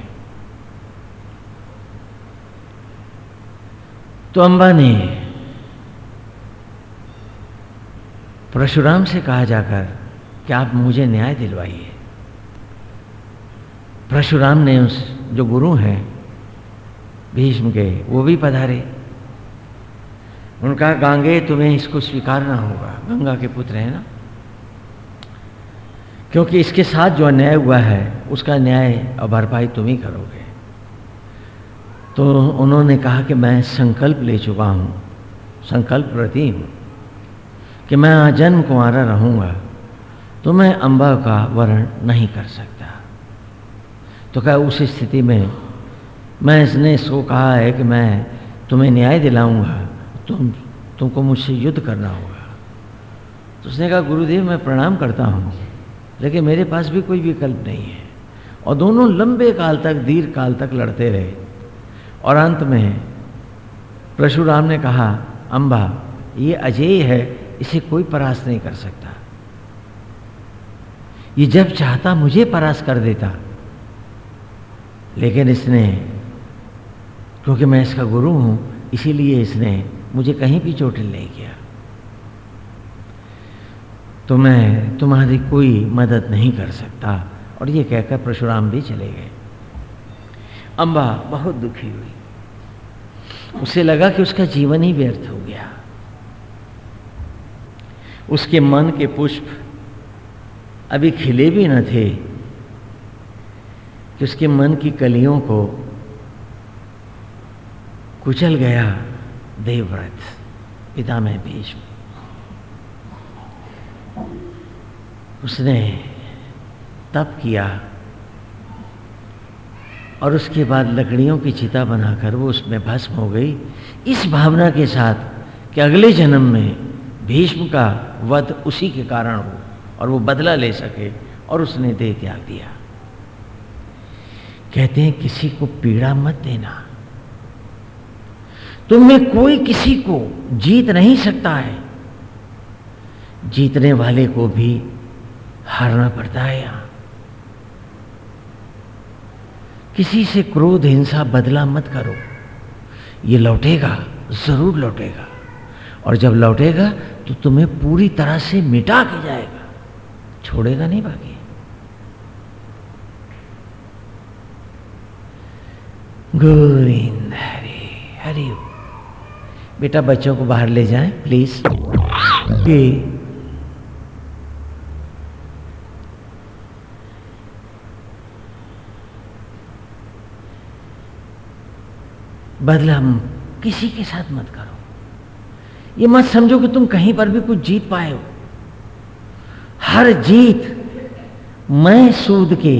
Speaker 1: तो अंबा ने परशुराम से कहा जाकर कि आप मुझे न्याय दिलवाइए। परशुराम ने उस जो गुरु हैं, भीष्म के, वो भी पधारे। उनका गांगे, तुम्हें इसको स्वीकारना होगा। गंगा के पुत्र है ना? क्योंकि इसके साथ जो अन्याय हुआ है, उसका न्याय और भरपाई तुम ही करोगे। तो उन्होंने कहा कि मैं संकल्प ले चुका हूँ, संकल्प प्रति हूँ, कि मैं आजन्म कुमारा रहूँगा तो मैं अंबा का वर्ण नहीं कर सकता। तो क्या उस स्थिति में मैं इसने इसको कहा है कि मैं तुम्हें न्याय दिलाऊँगा, तुम, तुमको मुझसे युद्ध करना होगा। तो उसने कहा, गुरुदेव, मैं प्रणाम करता हूँ, लेकिन मेरे पास भी कोई विकल्प नहीं है। और दोनों लंबे काल तक, दीर्घ काल तक लड़ते रहे। और अंत में परशुराम ने कहा अम्बा ये अजय है, इसे कोई परास नहीं कर सकता। ये जब चाहता, मुझे परास कर देता। लेकिन इसने, क्योंकि मैं इसका गुरु हूँ, इसीलिए इसने मुझे कहीं भी चोटिल नहीं किया। तो मैं तुम्हारी कोई मदद नहीं कर सकता। और ये कहकर परशुराम भी चले गए। अंबा बहुत दुखी हुई। उसे लगा कि उसका जीवन ही व्यर्थ हो गया। उसके मन के पुष्प अभी खिले भी न थे। उसके मन की कलियों को कुचल गया देवव्रत, पिता में भीष्म। उसने तप किया और उसके बाद लकड़ियों की चिता बनाकर वो उसमें भस्म हो गई। इस भावना के साथ कि अगले जन्म में भीष्म का वध उसी के कारण हो और वो बदला ले सके और उसने देह त्याग दिया। कहते हैं, किसी को पीड़ा मत देना। तुम में कोई किसी को जीत नहीं सकता है। जीतने वाले को भी हारना पड़ता है यहाँ। किसी से क्रोध, हिंसा, बदला मत करो। ये लौटेगा, ज़रूर लौटेगा। और जब लौटेगा तो तुम्हें पूरी तरह से मिटा के जाएगा। छोड़ेगा नहीं बाकी। गोविंद हरे हरि बेटा, बच्चों को बाहर ले जाएँ प्लीज़ ये बदला किसी के साथ मत करो। ये मत समझो कि तुम कहीं पर भी कुछ जीत पाए हो। हर जीत मैं सूद के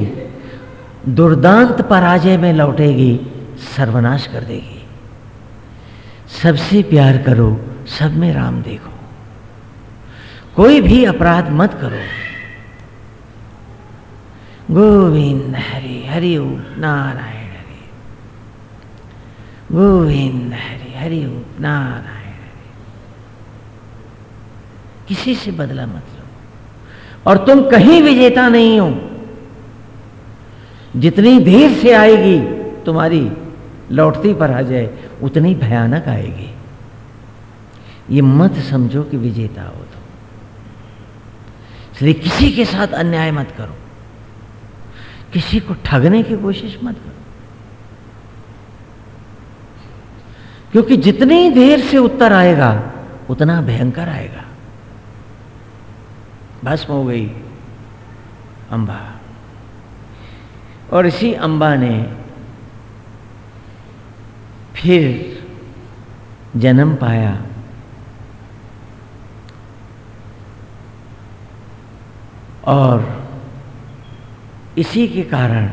Speaker 1: दुर्दांत पराजय में लौटेगी। सर्वनाश कर देगी। सबसे प्यार करो, सब में राम देखो। कोई भी अपराध मत करो। गोविंद हरि हरि नारायण हरि। गोविंद हरि हरि नारायण हरि। किसी से बदला मत लो। और तुम कहीं विजेता नहीं हो। जितनी देर से आएगी, तुम्हारी लौटती पर आ जाए, उतनी भयानक आएगी। ये मत समझो कि विजेता हो तो इसलिए किसी के साथ अन्याय मत करो। किसी को ठगने की कोशिश मत करो। क्योंकि जितनी देर से उत्तर आएगा, उतना भयंकर आएगा। भस्म हो गई अंबा। और इसी अंबा ने फिर जन्म पाया। और इसी के कारण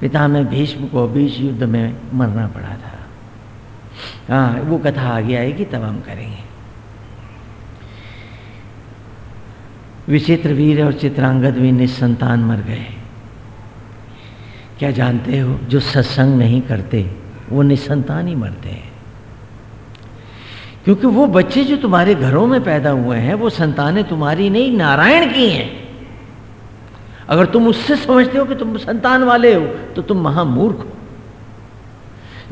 Speaker 1: पिता में भीष्म को बीच युद्ध में मरना पड़ा था। हाँ वो कथा आगे आएगी, तब हम करेंगे। विचित्र वीर और चित्रांगद भी निसंतान मर गए। क्या जानते हो, जो सत्संग नहीं करते, वो निसंतान ही मरते हैं। क्योंकि वो बच्चे जो तुम्हारे घरों में पैदा हुए हैं, वो संतानें तुम्हारी नहीं, नारायण की हैं। अगर तुम उससे समझते हो कि तुम संतान वाले हो तो तुम महामूर्ख हो।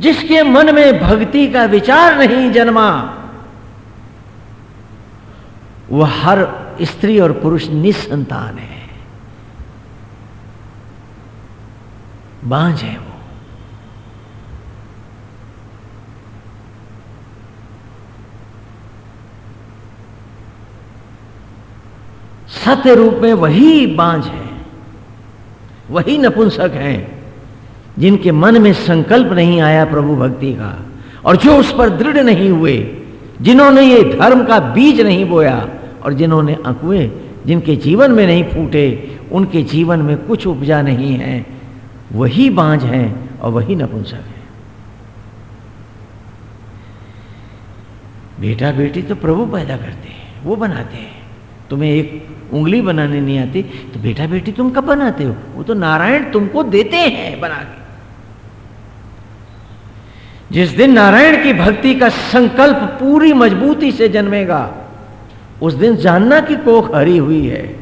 Speaker 1: जिसके मन में भक्ति का विचार नहीं जन्मा, वह हर स्त्री और पुरुष निसंतान है। बांझ है वो। सत्य रूप में वही बांझ है, वही नपुंसक हैं, जिनके मन में संकल्प नहीं आया प्रभु भक्ति का, और जो उस पर दृढ़ नहीं हुए, जिन्होंने ये धर्म का बीज नहीं बोया, और जिन्होंने अकुए जिनके जीवन में नहीं फूटे, उनके जीवन में कुछ उपजा नहीं है वही बांझ हैं और वही नपुंसक है। बेटा बेटी तो प्रभु पैदा करते हैं, वो बनाते हैं। तुम्हें एक उंगली बनाने नहीं आती तो बेटा बेटी तुम कब बनाते हो? वो तो नारायण तुमको देते हैं बना के। जिस दिन नारायण की भक्ति का संकल्प पूरी मजबूती से जन्मेगा, उस दिन जानना की कोख हरी हुई है।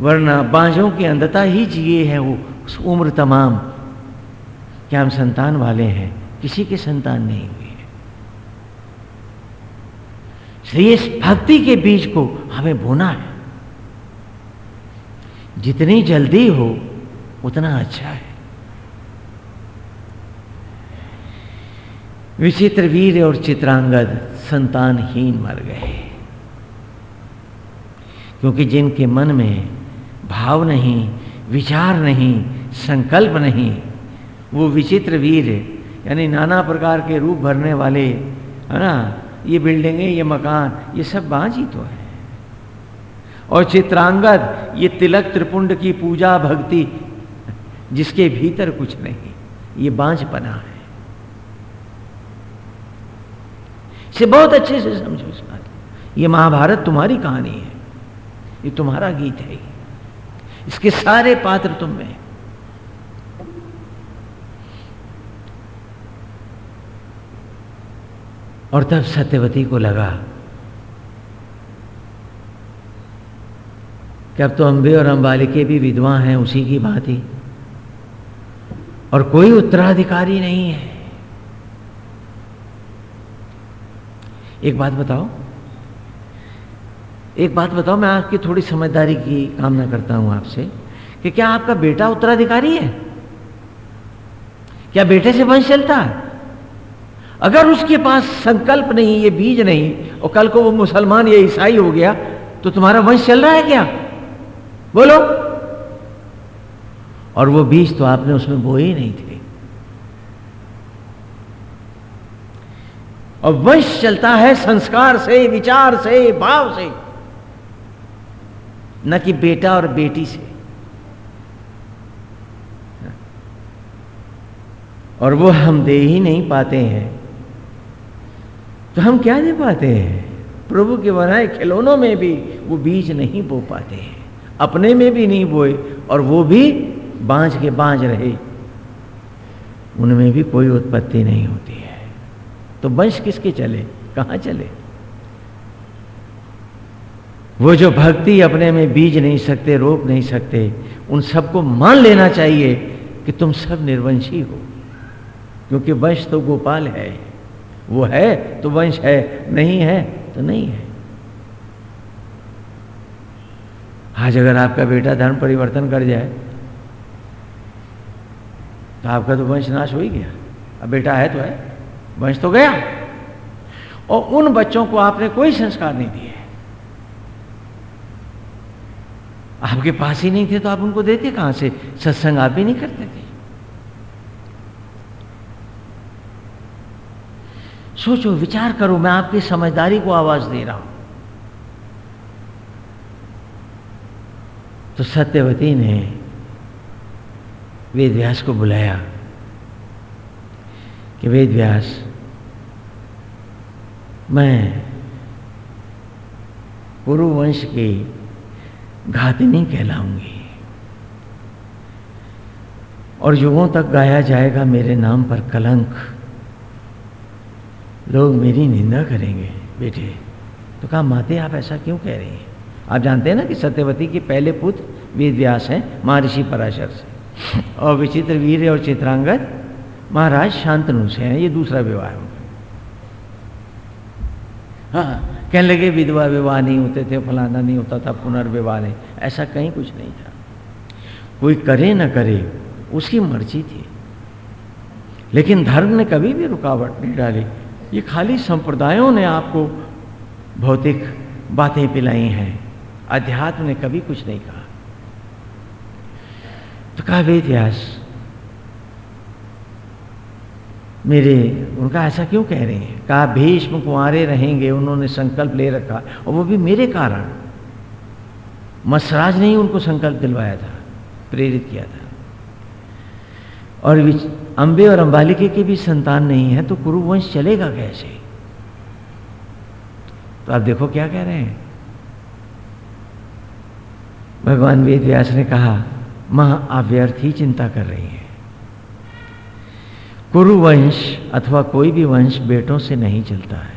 Speaker 1: वरना बांझों की अंधता ही जिए हैं वो, उस उम्र तमाम। क्या हम संतान वाले हैं? किसी के संतान नहीं हुए इसलिए इस भक्ति के बीज को हमें बोना है। जितनी जल्दी हो, उतना अच्छा है। विचित्र वीर और चित्रांगद संतानहीन मर गए क्योंकि जिनके मन में भाव नहीं, विचार नहीं, संकल्प नहीं। वो विचित्र वीर, यानी नाना प्रकार के रूप भरने वाले, है ना? ये बिल्डिंगें ये मकान, ये सब ही तो है। और चित्रांगद, ये तिलक त्रिपुंड की पूजा भक्ति, जिसके भीतर कुछ नहीं, ये बांझ बना है। इसे बहुत अच्छे से समझो इस बात ये महाभारत तुम्हारी कहानी है, ये तुम्हारा गीत है। इसके सारे पात्र तुम में और तब सत्यवती को लगा कि अब तो अंबे और अंबालिके भी विधवा हैं, उसी की बात ही और कोई उत्तराधिकारी नहीं है। एक बात बताओ एक बात बताओ, मैं आपकी थोड़ी समझदारी की कामना करता हूँ आपसे कि क्या आपका बेटा उत्तराधिकारी है? क्या बेटे से वंश चलता है? अगर उसके पास संकल्प नहीं, ये बीज नहीं, और कल को वो मुसलमान या ईसाई हो गया तो तुम्हारा वंश चल रहा है क्या? बोलो। और वो बीज तो आपने उसमें बोए ही नहीं थे। और वंश चलता है संस्कार से, विचार से, भाव से। न कि बेटा और बेटी से। और वो हम दे ही नहीं पाते हैं। तो हम क्या दे पाते हैं? प्रभु के बनाए खिलौनों में भी वो बीज नहीं बो पाते हैं। अपने में भी नहीं बोए और वो भी बांझ के बांझ रहे। उनमें भी कोई उत्पत्ति नहीं होती है। तो वंश किसके चले? कहाँ चले? वो जो भक्ति अपने में बीज नहीं सकते, रोप नहीं सकते, उन सबको मान लेना चाहिए कि तुम सब निर्वंशी हो। क्योंकि वंश तो गोपाल है। वो है तो वंश है, नहीं है तो नहीं है। आज अगर आपका बेटा धर्म परिवर्तन कर जाए तो आपका तो वंश नाश हो ही गया। अब बेटा है तो है, वंश तो गया। और उन बच्चों को आपने कोई संस्कार नहीं दिए। आपके पास ही नहीं थे तो आप उनको देते कहाँ से? सत्संग आप भी नहीं करते थे। सोचो, विचार करो, मैं आपकी समझदारी को आवाज़ दे रहा हूँ। तो सत्यवती ने वेद व्यास को बुलाया कि वेद व्यास मैं पुरुवंश की घातिनी कहलाऊँगी। और युगों तक गाया जाएगा मेरे नाम पर कलंक। लोग मेरी निंदा करेंगे, बेटे। तो कहा, माते, आप ऐसा क्यों कह रही हैं? आप जानते हैं ना कि सत्यवती के पहले पुत्र वेद व्यास हैं, महर्षि पराशर से। और विचित्र वीर और चित्रांगद महाराज शांतनु से हैं, ये दूसरा विवाह है हाँ। कहने लगे, विधवा विवाह नहीं होते थे, फलाना नहीं होता था, पुनर्विवाह नहीं। ऐसा कहीं कुछ नहीं था। कोई करे ना करे, उसकी मर्ज़ी थी। लेकिन धर्म ने कभी भी रुकावट नहीं डाली। ये खाली संप्रदायों ने आपको भौतिक बातें पिलाई हैं। अध्यात्म ने कभी कुछ नहीं कहा। तो कहा, वेद व्यास मेरे, उनका ऐसा क्यों कह रहे हैं? कहा, भीष्म कुंवरे रहेंगे, उन्होंने संकल्प ले रखा और वो भी मेरे कारण। मसराज ने ही उनको संकल्प दिलवाया था, प्रेरित किया था। और अंबे और अंबालिके के भी संतान नहीं है तो कुरुवंश चलेगा कैसे? तो आप देखो क्या कह रहे हैं। भगवान वेद व्यास ने कहा माँ आप व्यर्थ ही चिंता कर रही हैं। कुरुवंश अथवा कोई भी वंश बेटों से नहीं चलता है।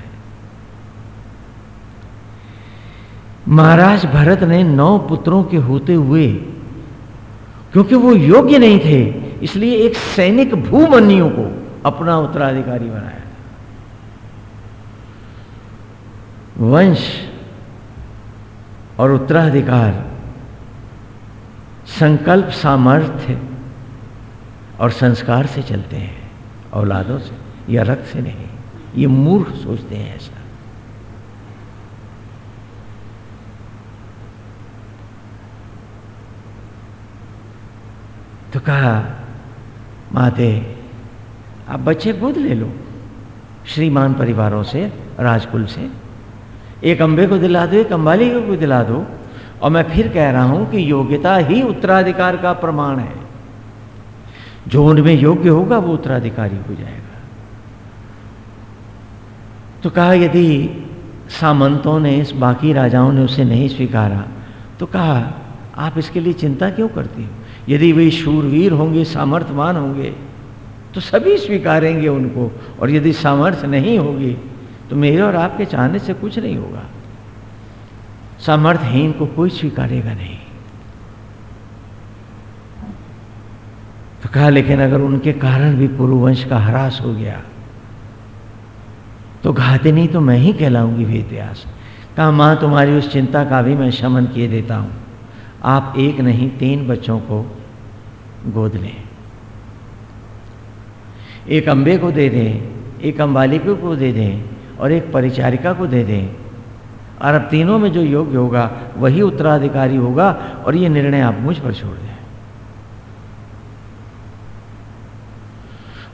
Speaker 1: महाराज भरत ने नौ पुत्रों के होते हुए, क्योंकि वो योग्य नहीं थे, इसलिए एक सैनिक भूमन्यु को अपना उत्तराधिकारी बनाया वंश और उत्तराधिकार संकल्प सामर्थ्य और संस्कार से चलते हैं। औलादों से, या रक्त से नहीं, ये मूर्ख सोचते हैं ऐसा। तो कहा, माते, आप बच्चे गोद ले लो, श्रीमान परिवारों से, राजकुल से। एक अंबे को दिला दो, एक अंबाली को दिला दो, और मैं फिर कह रहा हूँ कि योग्यता ही उत्तराधिकार का प्रमाण है। जो उनमें योग्य होगा वो उत्तराधिकारी हो जाएगा। तो कहा, यदि सामंतों ने इस बाकी राजाओं ने उसे नहीं स्वीकारा तो कहा, आप इसके लिए चिंता क्यों करती हो? यदि वे शूरवीर होंगे, सामर्थ्यवान होंगे तो सभी स्वीकारेंगे उनको, और यदि सामर्थ्य नहीं होगी तो मेरे और आपके चाहने से कुछ नहीं होगा। सामर्थ्यहीन को कोई स्वीकारेगा नहीं। तो कहा, लेकिन अगर उनके कारण भी पुरुवंश का ह्रास हो गया तो घातिनी तो मैं ही कहलाऊँगी वे इतिहास कहा, माँ, तुम्हारी उस चिंता का भी मैं शमन किए देता हूँ। आप एक नहीं, तीन बच्चों को गोद लें। एक अंबे को दे दें, एक अंबालिका को दे दें और एक परिचारिका को दे दें। और अब तीनों में जो योग्य होगा, वही उत्तराधिकारी होगा और ये निर्णय आप मुझ पर छोड़ दें।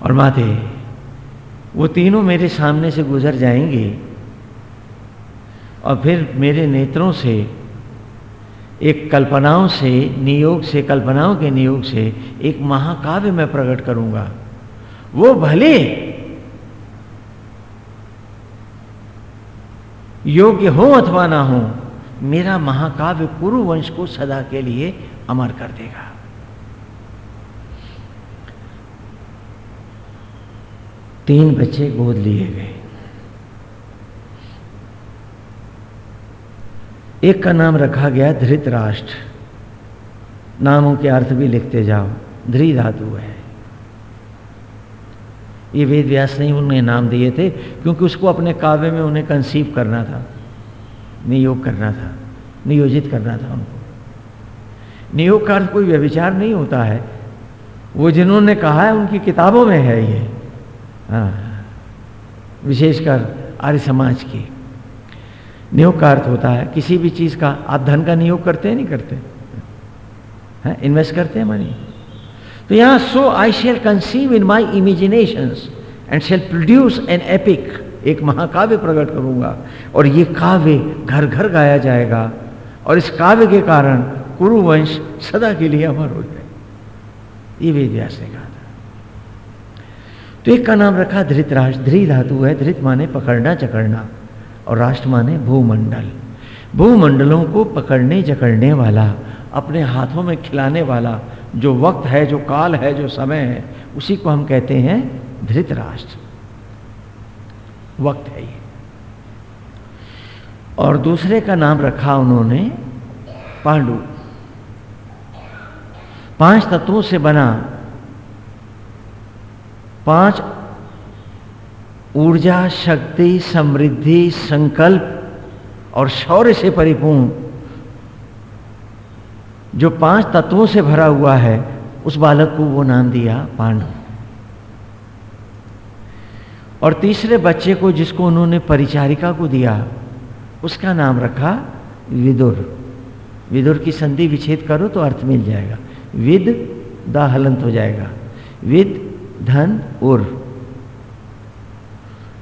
Speaker 1: और माते वो तीनों मेरे सामने से गुजर जाएँगे और फिर मेरे नेत्रों से, एक कल्पनाओं से नियोग से, कल्पनाओं के नियोग से एक महाकाव्य मैं प्रकट करूँगा। वो भले योग्य हो अथवा ना हो, मेरा महाकाव्य कुरुवंश को सदा के लिए अमर कर देगा। तीन बच्चे गोद लिए गए। एक का नाम रखा गया धृतराष्ट्र। नामों के अर्थ भी लिखते जाओ ध्री धातु है। ये वेद व्यास नहीं उन्हें नाम दिए थे, क्योंकि उसको अपने काव्य में उन्हें कंसीव करना था, नियोग करना था, नियोजित करना था उनको। नियोग का अर्थ कोई व्यविचार नहीं होता है। वो जिन्होंने कहा है, उनकी किताबों में है ये। विशेषकर आर्य समाज की। नियोग का अर्थ होता है, किसी भी चीज़ का, आप धन का नियोग करते हैं, नहीं करते? हैं इन्वेस्ट करते हैं मनी तो यहाँ so I shall conceive in my imagination and shall produce an epic एक महाकाव्य प्रकट करूँगा। और ये काव्य घर घर गाया जाएगा। और इस काव्य के कारण कुरुवंश सदा के लिए अमर हो जाए। ये वेद व्यास ने कहा। तो एक का नाम रखा धृत राष्ट्र। धृ धातु है, धृत माने पकड़ना चकड़ना और राष्ट्र माने भूमंडल। भूमंडलों को पकड़ने, जकड़ने वाला, अपने हाथों में खिलाने वाला, जो वक्त है, जो काल है, जो समय है, उसी को हम कहते हैं धृत राष्ट्र। वक्त है ये। और दूसरे का नाम रखा उन्होंने पांडु। पाँच तत्वों से बना पाँच, ऊर्जा, शक्ति, समृद्धि, संकल्प और शौर्य से परिपूर्ण। जो पाँच तत्वों से भरा हुआ है, उस बालक को वो नाम दिया पांडु। और तीसरे बच्चे को जिसको उन्होंने परिचारिका को दिया, उसका नाम रखा विदुर। विदुर की संधि विच्छेद करो तो अर्थ मिल जाएगा। विद द हलंत हो जाएगा। विद धन उर,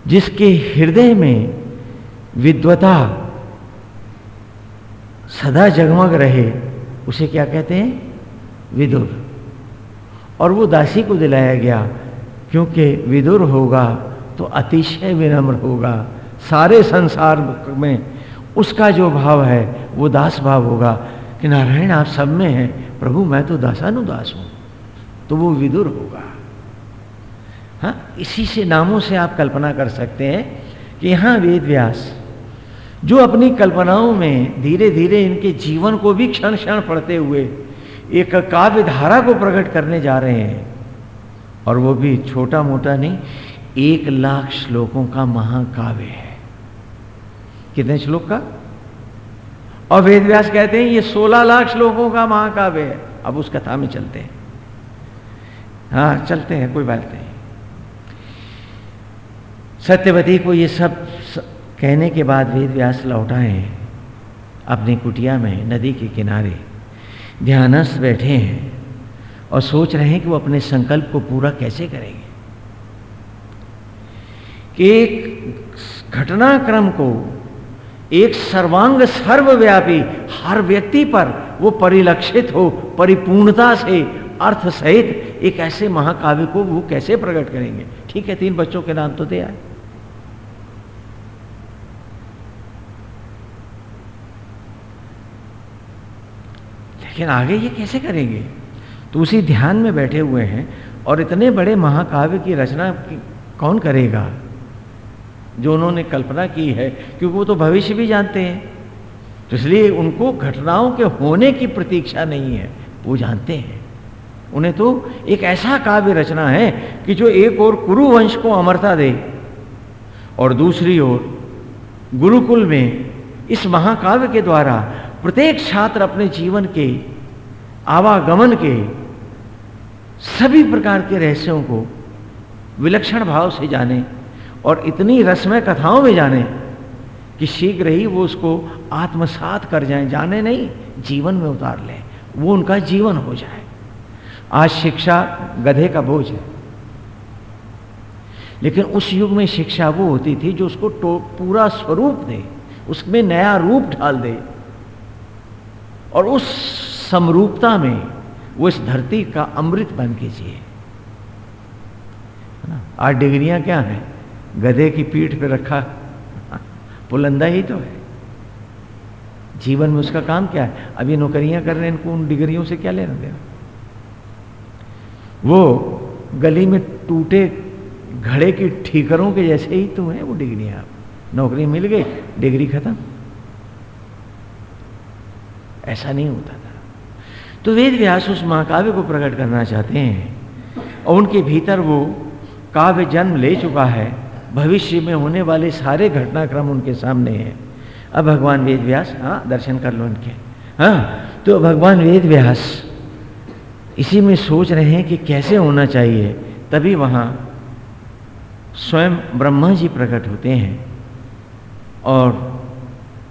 Speaker 1: जिसके हृदय में विद्वता सदा जगमग रहे, उसे क्या कहते हैं? विदुर। और वो दासी को दिलाया गया, क्योंकि विदुर होगा तो अतिशय विनम्र होगा, सारे संसार में उसका जो भाव है, वो दास भाव होगा। कि नारायण, आप सब में हैं, प्रभु, मैं तो दासानुदास हूँ तो वो विदुर होगा। हाँ इसी से नामों से आप कल्पना कर सकते हैं कि यहाँ वेद व्यास, जो अपनी कल्पनाओं में धीरे धीरे इनके जीवन को भी क्षण क्षण पढ़ते हुए एक काव्य धारा को प्रकट करने जा रहे हैं, और वो भी छोटा मोटा नहीं, एक लाख श्लोकों का महाकाव्य है। कितने श्लोक का? और वेद व्यास कहते हैं, ये सोलह लाख श्लोकों का महाकाव्य है। अब उस कथा में चलते हैं। हाँ चलते हैं, कोई बात नहीं। सत्यवती को ये सब कहने के बाद वेद व्यास लौटाए अपनी कुटिया में नदी के किनारे। ध्यानस्थ बैठे हैं और सोच रहे हैं कि वो अपने संकल्प को पूरा कैसे करेंगे। कि एक घटनाक्रम को एक सर्वांग सर्वव्यापी हर व्यक्ति पर वो परिलक्षित हो, परिपूर्णता से, अर्थ सहित एक ऐसे महाकाव्य को वो कैसे प्रकट करेंगे? ठीक है, तीन बच्चों के नाम तो दे आए लेकिन आगे ये कैसे करेंगे? तो उसी ध्यान में बैठे हुए हैं और इतने बड़े महाकाव्य की रचना कौन करेगा? जो उन्होंने कल्पना की है, क्योंकि वो तो भविष्य भी जानते हैं। तो इसलिए उनको घटनाओं के होने की प्रतीक्षा नहीं है, वो जानते हैं। उन्हें तो एक ऐसा काव्य रचना है कि जो एक और कुरु वंश को अमरता दे और दूसरी ओर गुरुकुल में इस महाकाव्य के द्वारा प्रत्येक छात्र अपने जीवन के, आवागमन के सभी प्रकार के रहस्यों को विलक्षण भाव से जाने और इतनी रसमय कथाओं में जाने कि शीघ्र ही वो उसको आत्मसात कर जाएँ, जाने नहीं, जीवन में उतार लें, वो उनका जीवन हो जाए। आज शिक्षा गधे का बोझ है। लेकिन उस युग में शिक्षा वो होती थी जो उसको पूरा स्वरूप दे, उसमें नया रूप डाल दे और उस समरूपता में वो इस धरती का अमृत बन के जिए। आज डिग्रियाँ क्या हैं? गधे की पीठ पे रखा। पुलंदा ही तो है। जीवन में उसका काम क्या है? अभी नौकरियाँ कर रहे हैं, इनको उन डिग्रियों से क्या लेना देना? वो गली में टूटे घड़े की ठीकरों के जैसे ही तो है वो डिग्रियाँ। नौकरी मिल गई, डिग्री खत्म। ऐसा नहीं होता था। तो वेद व्यास उस महाकाव्य को प्रकट करना चाहते हैं और उनके भीतर वो काव्य जन्म ले चुका है। भविष्य में होने वाले सारे घटनाक्रम उनके सामने हैं। अब भगवान वेद व्यास हाँ दर्शन कर लो उनके हाँ तो भगवान वेद व्यास इसी में सोच रहे हैं कि कैसे होना चाहिए, तभी वहाँ स्वयं ब्रह्मा जी प्रकट होते हैं और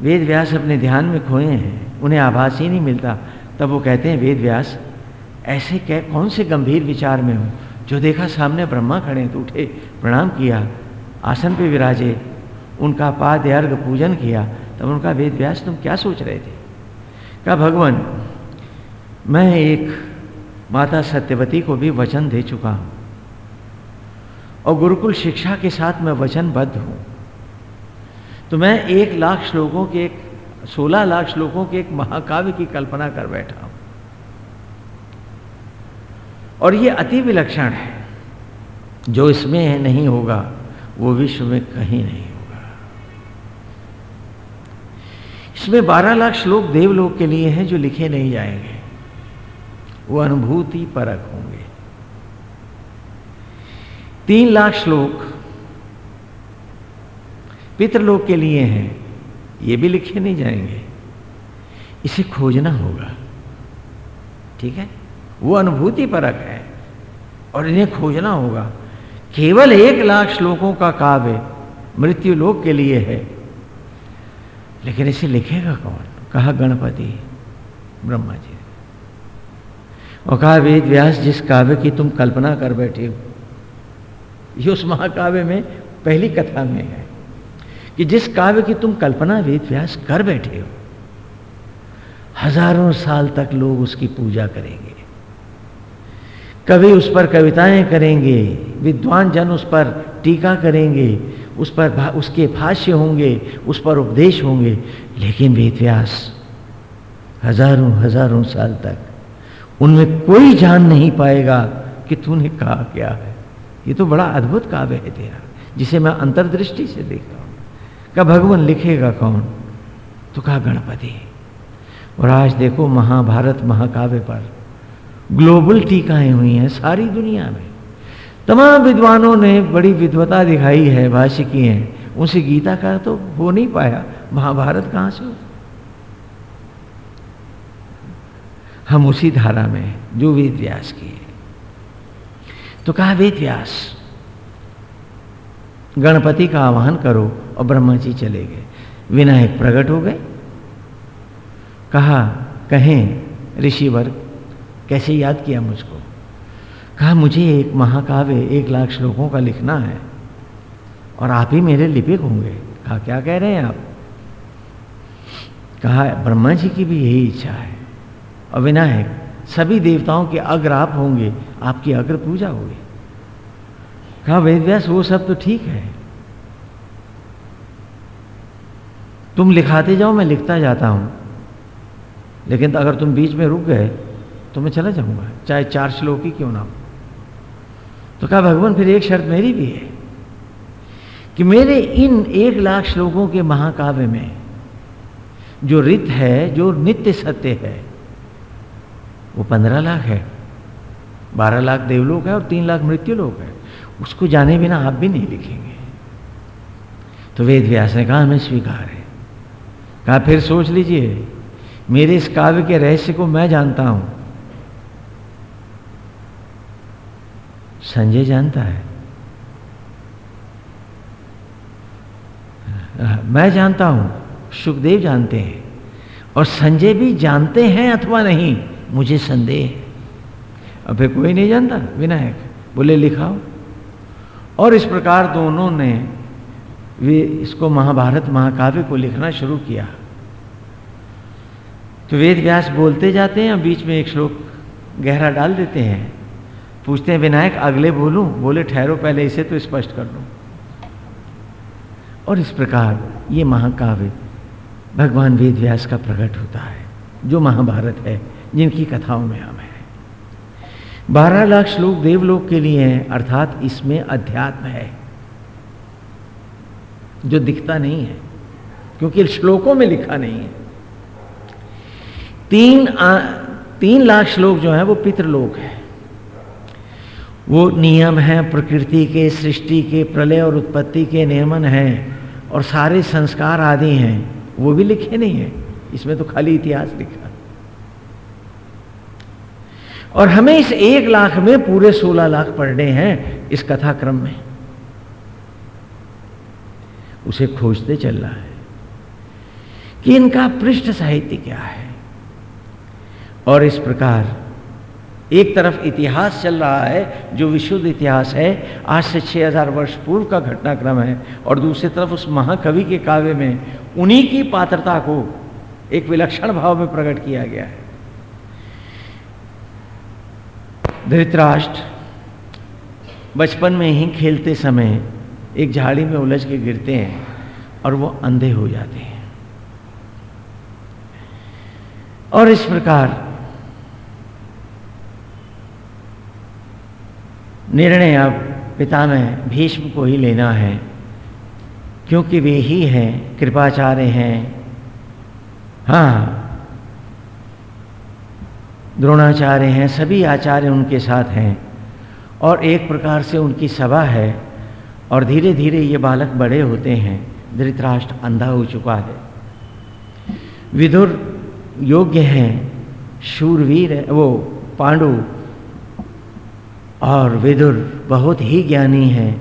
Speaker 1: वेद व्यास अपने ध्यान में खोए हैं, उन्हें आभास ही नहीं मिलता। तब वो कहते हैं, वेद व्यास, ऐसे कै, कौन से गंभीर विचार में हो? जो देखा सामने ब्रह्मा खड़े तो उठे, प्रणाम किया, आसन पे विराजे, उनका पाद अर्घ पूजन किया। तब उनका वेद व्यास, तुम क्या सोच रहे थे? कहा, भगवान, मैं एक माता सत्यवती को भी वचन दे चुका हूँ, और गुरुकुल शिक्षा के साथ मैं वचनबद्ध हूँ। तो मैं एक लाख श्लोकों के एक, सोलह लाख श्लोकों के एक महाकाव्य की कल्पना कर बैठा हूँ। और ये अति विलक्षण है। जो इसमें नहीं होगा, वो विश्व में कहीं नहीं होगा। इसमें 12 लाख श्लोक देवलोक के लिए हैं जो लिखे नहीं जाएँगे। वो अनुभूति परक होंगे। तीन लाख श्लोक पितृलोक के लिए हैं, ये भी लिखे नहीं जाएँगे। इसे खोजना होगा। ठीक है? वो अनुभूति परक है और इन्हें खोजना होगा। केवल एक लाख श्लोकों का काव्य मृत्यु लोक के लिए है। लेकिन इसे लिखेगा कौन? कहा गणपति ब्रह्मा जी। और कहा, वेद व्यास, जिस काव्य की तुम कल्पना कर बैठे हो, ये उस महाकाव्य में पहली कथा में है। कि जिस काव्य की तुम कल्पना वेद व्यास कर बैठे हो हज़ारों साल तक लोग उसकी पूजा करेंगे। कवि उस पर कविताएँ करेंगे विद्वान जन उस पर टीका करेंगे उस पर भा, उसके भाष्य होंगे उस पर उपदेश होंगे लेकिन वेद व्यास हज़ारों हज़ारों साल तक उनमें कोई जान नहीं पाएगा कि तूने कहा क्या है। ये तो बड़ा अद्भुत काव्य है तेरा जिसे मैं अंतर्दृष्टि से देख रहा हूँ का भगवान, लिखेगा कौन? तो कहा, गणपति। और आज देखो, महाभारत महाकाव्य पर ग्लोबल टीकाएँ हुई हैं सारी दुनिया में। तमाम विद्वानों ने बड़ी विद्वता दिखाई है, भाष्य की हैं। उनसे गीता का तो हो नहीं पाया। महाभारत कहाँ से हो? हम उसी धारा में जो वेद व्यास की है। तो कहा, वेद व्यास, गणपति का आह्वान करो और ब्रह्मा जी चले गए। विनायक प्रकट हो गए। कहा, कहें ऋषि वर्ग कैसे याद किया मुझको? कहा, मुझे एक महाकाव्य, एक लाख श्लोकों का लिखना है और आप ही मेरे लिपिक होंगे। कहा, क्या कह रहे हैं आप? कहा, ब्रह्मा जी की भी यही इच्छा है और विनायक, सभी देवताओं के अग्र आप होंगे, आपकी अग्र पूजा होगी। कहा वेद व्यास वो सब तो ठीक है। तुम लिखाते जाओ, मैं लिखता जाता हूँ। लेकिन अगर तुम बीच में रुक गए तो मैं चला जाऊँगा। चाहे चार श्लोक ही क्यों ना हो। तो कहा, भगवान, फिर एक शर्त मेरी भी है कि मेरे इन एक लाख श्लोकों के महाकाव्य में जो रित है, जो नित्य सत्य है, वो पंद्रह लाख है, बारह लाख देवलोक है और तीन लाख मृत्यु लोग है। उसको जाने बिना आप भी नहीं लिखेंगे। तो वेद व्यास ने कहा हमें स्वीकार है। कहा, फिर सोच लीजिए, मेरे इस काव्य के रहस्य को मैं जानता हूँ। संजय जानता है। मैं जानता हूँ, सुखदेव जानते हैं, और संजय भी जानते हैं अथवा नहीं, मुझे संदेह है। अब फिर कोई नहीं जानता, विनायक, बोले, लिखाओ। और इस प्रकार दोनों ने वे इसको महाभारत, महाकाव्य को लिखना शुरू किया। तो वेद व्यास बोलते जाते हैं और बीच में एक श्लोक गहरा डाल देते हैं। पूछते हैं, विनायक, अगले बोलूँ? बोले, ठहरो पहले इसे तो स्पष्ट कर लो और इस प्रकार ये महाकाव्य भगवान वेद व्यास का प्रकट होता है, जो महाभारत है, जिनकी कथाओं में हम हैं। बारह लाख श्लोक देवलोक के लिए हैं, अर्थात इसमें अध्यात्म है, जो दिखता नहीं है, क्योंकि श्लोकों में लिखा नहीं है। तीन आ, तीन लाख श्लोक जो है वो पितृलोक है। वो नियम है प्रकृति के सृष्टि के प्रलय और उत्पत्ति के नियमन हैं और सारे संस्कार आदि हैं। वो भी लिखे नहीं है। इसमें तो खाली इतिहास लिखा। और हमें इस एक लाख में पूरे सोलह लाख पढ़ने हैं इस कथा क्रम में। उसे खोजते चल रहा है कि इनका पृष्ठ साहित्य क्या है? और इस प्रकार एक तरफ़ इतिहास चल रहा है, जो विशुद्ध इतिहास है, आज से 6000 वर्ष पूर्व का घटनाक्रम है, और दूसरी तरफ़ उस महाकवि के काव्य में उन्हीं की पात्रता को एक विलक्षण भाव में प्रकट किया गया है। धृतराष्ट्र बचपन में ही खेलते समय एक झाड़ी में उलझ के गिरते हैं और वो अंधे हो जाते हैं। और इस प्रकार निर्णय अब पिता में भीष्म को ही लेना है, क्योंकि वे ही हैं, कृपाचार्य हैं। हाँ द्रोणाचार्य हैं, सभी आचार्य उनके साथ हैं, और एक प्रकार से उनकी सभा है, और धीरे धीरे ये बालक बड़े होते हैं, धृतराष्ट्र अंधा हो चुका है। विदुर योग्य हैं, शूरवीर है, वो पांडु और विदुर बहुत ही ज्ञानी हैं।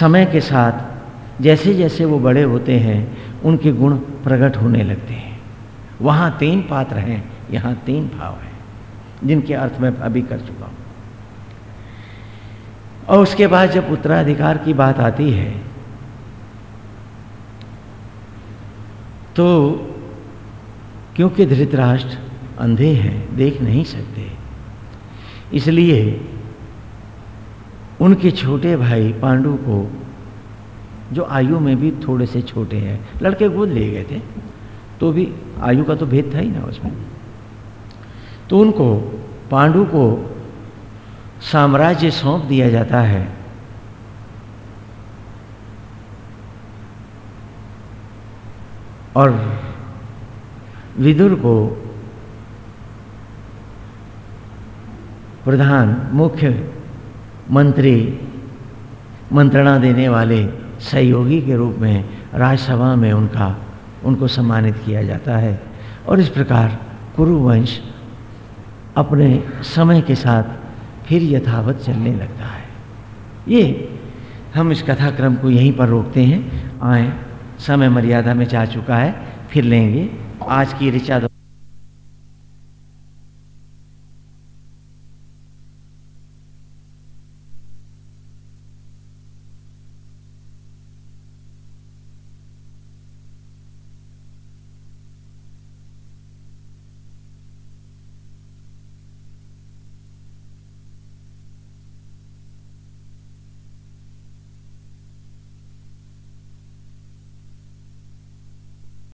Speaker 1: समय के साथ जैसे जैसे वो बड़े होते हैं, उनके गुण प्रकट होने लगते हैं। वहाँ तीन पात्र हैं, यहाँ तीन भाव हैं, जिनके अर्थ मैं अभी कर चुका हूँ। और उसके बाद जब उत्तराधिकार की बात आती है तो क्योंकि धृतराष्ट्र अंधे हैं, देख नहीं सकते, इसलिए उनके छोटे भाई पांडु को, जो आयु में भी थोड़े से छोटे हैं, लड़के गोद ले गए थे तो भी आयु का तो भेद था ही ना उसमें। तो उनको, पांडु को साम्राज्य सौंप दिया जाता है। और विदुर को प्रधान मुख्य मंत्री, मंत्रणा देने वाले सहयोगी के रूप में राज्यसभा में उनका, उनको सम्मानित किया जाता है। और इस प्रकार कुरुवंश अपने समय के साथ फिर यथावत चलने लगता है। ये हम इस कथाक्रम को यहीं पर रोकते हैं। आए, समय मर्यादा में जा चुका है, फिर लेंगे। आज की ऋचा